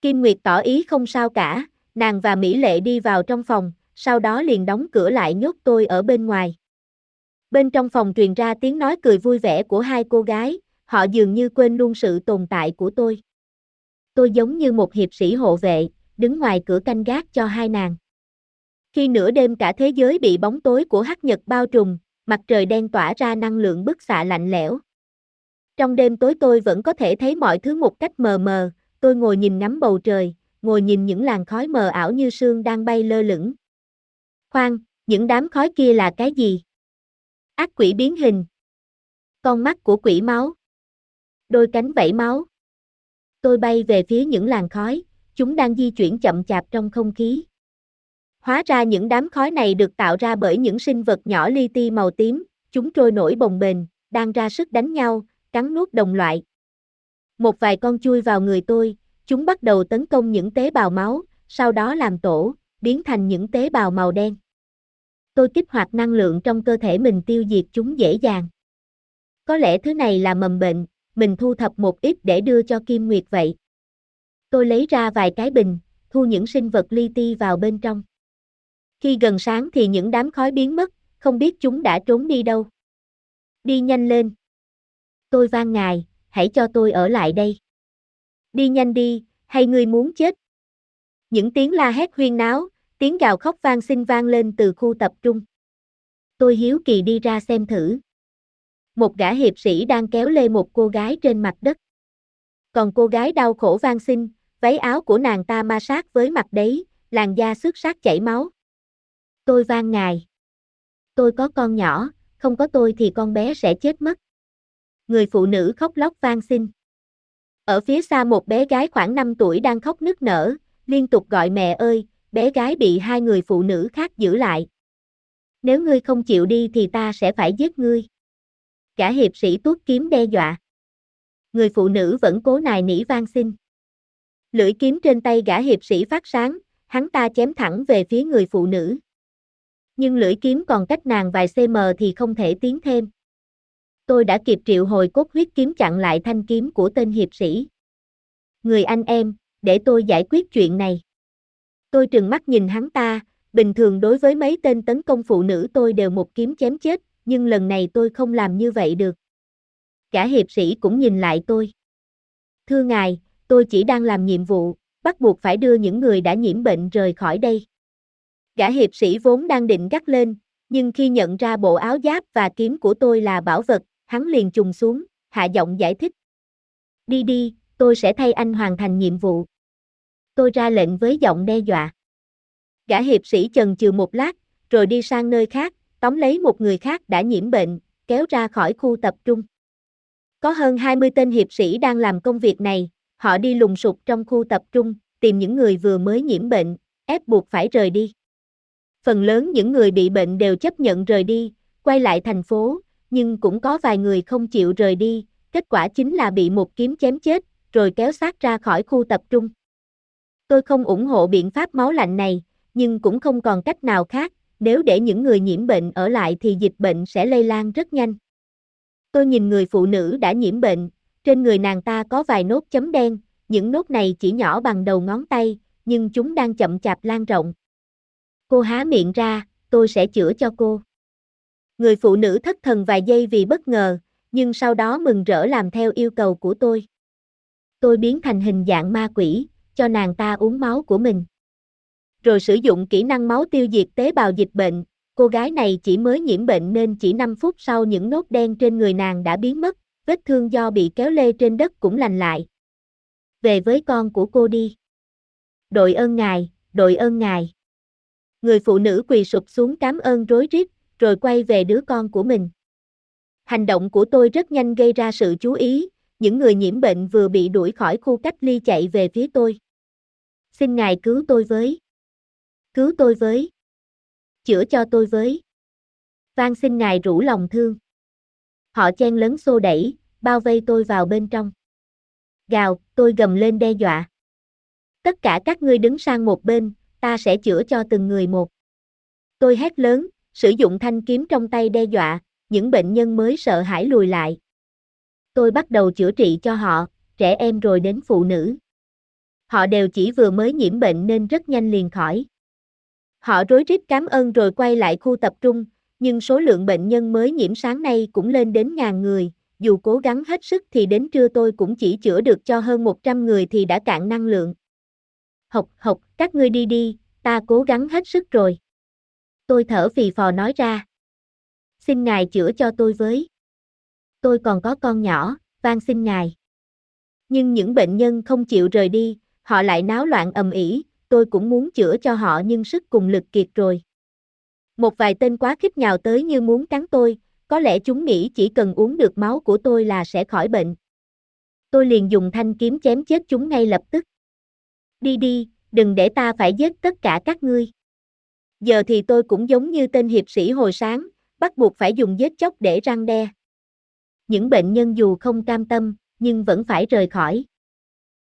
Kim Nguyệt tỏ ý không sao cả, nàng và Mỹ Lệ đi vào trong phòng, sau đó liền đóng cửa lại nhốt tôi ở bên ngoài. Bên trong phòng truyền ra tiếng nói cười vui vẻ của hai cô gái, họ dường như quên luôn sự tồn tại của tôi. Tôi giống như một hiệp sĩ hộ vệ, đứng ngoài cửa canh gác cho hai nàng. Khi nửa đêm cả thế giới bị bóng tối của hắc nhật bao trùm, mặt trời đen tỏa ra năng lượng bức xạ lạnh lẽo. Trong đêm tối tôi vẫn có thể thấy mọi thứ một cách mờ mờ, tôi ngồi nhìn ngắm bầu trời, ngồi nhìn những làn khói mờ ảo như sương đang bay lơ lửng. Khoan, những đám khói kia là cái gì? Ác quỷ biến hình. Con mắt của quỷ máu. Đôi cánh vẫy máu. Tôi bay về phía những làn khói, chúng đang di chuyển chậm chạp trong không khí. Hóa ra những đám khói này được tạo ra bởi những sinh vật nhỏ li ti màu tím, chúng trôi nổi bồng bềnh, đang ra sức đánh nhau, cắn nuốt đồng loại. Một vài con chui vào người tôi, chúng bắt đầu tấn công những tế bào máu, sau đó làm tổ, biến thành những tế bào màu đen. Tôi kích hoạt năng lượng trong cơ thể mình tiêu diệt chúng dễ dàng. Có lẽ thứ này là mầm bệnh, mình thu thập một ít để đưa cho Kim Nguyệt vậy. Tôi lấy ra vài cái bình, thu những sinh vật li ti vào bên trong. Khi gần sáng thì những đám khói biến mất, không biết chúng đã trốn đi đâu. Đi nhanh lên. Tôi van ngài, hãy cho tôi ở lại đây. Đi nhanh đi, hay ngươi muốn chết? Những tiếng la hét huyên náo, tiếng gào khóc vang xin vang lên từ khu tập trung. Tôi hiếu kỳ đi ra xem thử. Một gã hiệp sĩ đang kéo lê một cô gái trên mặt đất. Còn cô gái đau khổ vang xin, váy áo của nàng ta ma sát với mặt đấy, làn da xước sát chảy máu. Tôi van ngài. Tôi có con nhỏ, không có tôi thì con bé sẽ chết mất. Người phụ nữ khóc lóc van xin. Ở phía xa một bé gái khoảng 5 tuổi đang khóc nức nở, liên tục gọi mẹ ơi, bé gái bị hai người phụ nữ khác giữ lại. Nếu ngươi không chịu đi thì ta sẽ phải giết ngươi. Cả hiệp sĩ tuốt kiếm đe dọa. Người phụ nữ vẫn cố nài nỉ van xin. Lưỡi kiếm trên tay gã hiệp sĩ phát sáng, hắn ta chém thẳng về phía người phụ nữ. Nhưng lưỡi kiếm còn cách nàng vài cm thì không thể tiến thêm. Tôi đã kịp triệu hồi cốt huyết kiếm chặn lại thanh kiếm của tên hiệp sĩ. Người anh em, để tôi giải quyết chuyện này. Tôi trừng mắt nhìn hắn ta, bình thường đối với mấy tên tấn công phụ nữ tôi đều một kiếm chém chết, nhưng lần này tôi không làm như vậy được. Cả hiệp sĩ cũng nhìn lại tôi. Thưa ngài, tôi chỉ đang làm nhiệm vụ, bắt buộc phải đưa những người đã nhiễm bệnh rời khỏi đây. Gã hiệp sĩ vốn đang định gắt lên, nhưng khi nhận ra bộ áo giáp và kiếm của tôi là bảo vật, hắn liền trùng xuống, hạ giọng giải thích. Đi đi, tôi sẽ thay anh hoàn thành nhiệm vụ. Tôi ra lệnh với giọng đe dọa. Gã hiệp sĩ chần chừ một lát, rồi đi sang nơi khác, tóm lấy một người khác đã nhiễm bệnh, kéo ra khỏi khu tập trung. Có hơn 20 tên hiệp sĩ đang làm công việc này, họ đi lùng sục trong khu tập trung, tìm những người vừa mới nhiễm bệnh, ép buộc phải rời đi. Phần lớn những người bị bệnh đều chấp nhận rời đi, quay lại thành phố, nhưng cũng có vài người không chịu rời đi, kết quả chính là bị một kiếm chém chết, rồi kéo xác ra khỏi khu tập trung. Tôi không ủng hộ biện pháp máu lạnh này, nhưng cũng không còn cách nào khác, nếu để những người nhiễm bệnh ở lại thì dịch bệnh sẽ lây lan rất nhanh. Tôi nhìn người phụ nữ đã nhiễm bệnh, trên người nàng ta có vài nốt chấm đen, những nốt này chỉ nhỏ bằng đầu ngón tay, nhưng chúng đang chậm chạp lan rộng. Cô há miệng ra, tôi sẽ chữa cho cô. Người phụ nữ thất thần vài giây vì bất ngờ, nhưng sau đó mừng rỡ làm theo yêu cầu của tôi. Tôi biến thành hình dạng ma quỷ, cho nàng ta uống máu của mình. Rồi sử dụng kỹ năng máu tiêu diệt tế bào dịch bệnh, cô gái này chỉ mới nhiễm bệnh nên chỉ 5 phút sau những nốt đen trên người nàng đã biến mất, vết thương do bị kéo lê trên đất cũng lành lại. Về với con của cô đi. Đội ơn ngài, đội ơn ngài. Người phụ nữ quỳ sụp xuống cảm ơn rối rít, rồi quay về đứa con của mình. Hành động của tôi rất nhanh gây ra sự chú ý, những người nhiễm bệnh vừa bị đuổi khỏi khu cách ly chạy về phía tôi. Xin ngài cứu tôi với. Cứu tôi với. Chữa cho tôi với. Van xin ngài rủ lòng thương. Họ chen lấn xô đẩy, bao vây tôi vào bên trong. Gào, tôi gầm lên đe dọa. Tất cả các ngươi đứng sang một bên, ta sẽ chữa cho từng người một. Tôi hét lớn, sử dụng thanh kiếm trong tay đe dọa, những bệnh nhân mới sợ hãi lùi lại. Tôi bắt đầu chữa trị cho họ, trẻ em rồi đến phụ nữ. Họ đều chỉ vừa mới nhiễm bệnh nên rất nhanh liền khỏi. Họ rối rít cảm ơn rồi quay lại khu tập trung, nhưng số lượng bệnh nhân mới nhiễm sáng nay cũng lên đến ngàn người, dù cố gắng hết sức thì đến trưa tôi cũng chỉ chữa được cho hơn 100 người thì đã cạn năng lượng. Học, học, các ngươi đi đi, ta cố gắng hết sức rồi. Tôi thở phì phò nói ra. Xin ngài chữa cho tôi với. Tôi còn có con nhỏ, van xin ngài. Nhưng những bệnh nhân không chịu rời đi, họ lại náo loạn ầm ĩ, tôi cũng muốn chữa cho họ nhưng sức cùng lực kiệt rồi. Một vài tên quá khích nhào tới như muốn cắn tôi, có lẽ chúng nghĩ chỉ cần uống được máu của tôi là sẽ khỏi bệnh. Tôi liền dùng thanh kiếm chém chết chúng ngay lập tức. Đi đi, đừng để ta phải giết tất cả các ngươi. Giờ thì tôi cũng giống như tên hiệp sĩ hồi sáng, bắt buộc phải dùng giết chóc để răng đe. Những bệnh nhân dù không cam tâm, nhưng vẫn phải rời khỏi.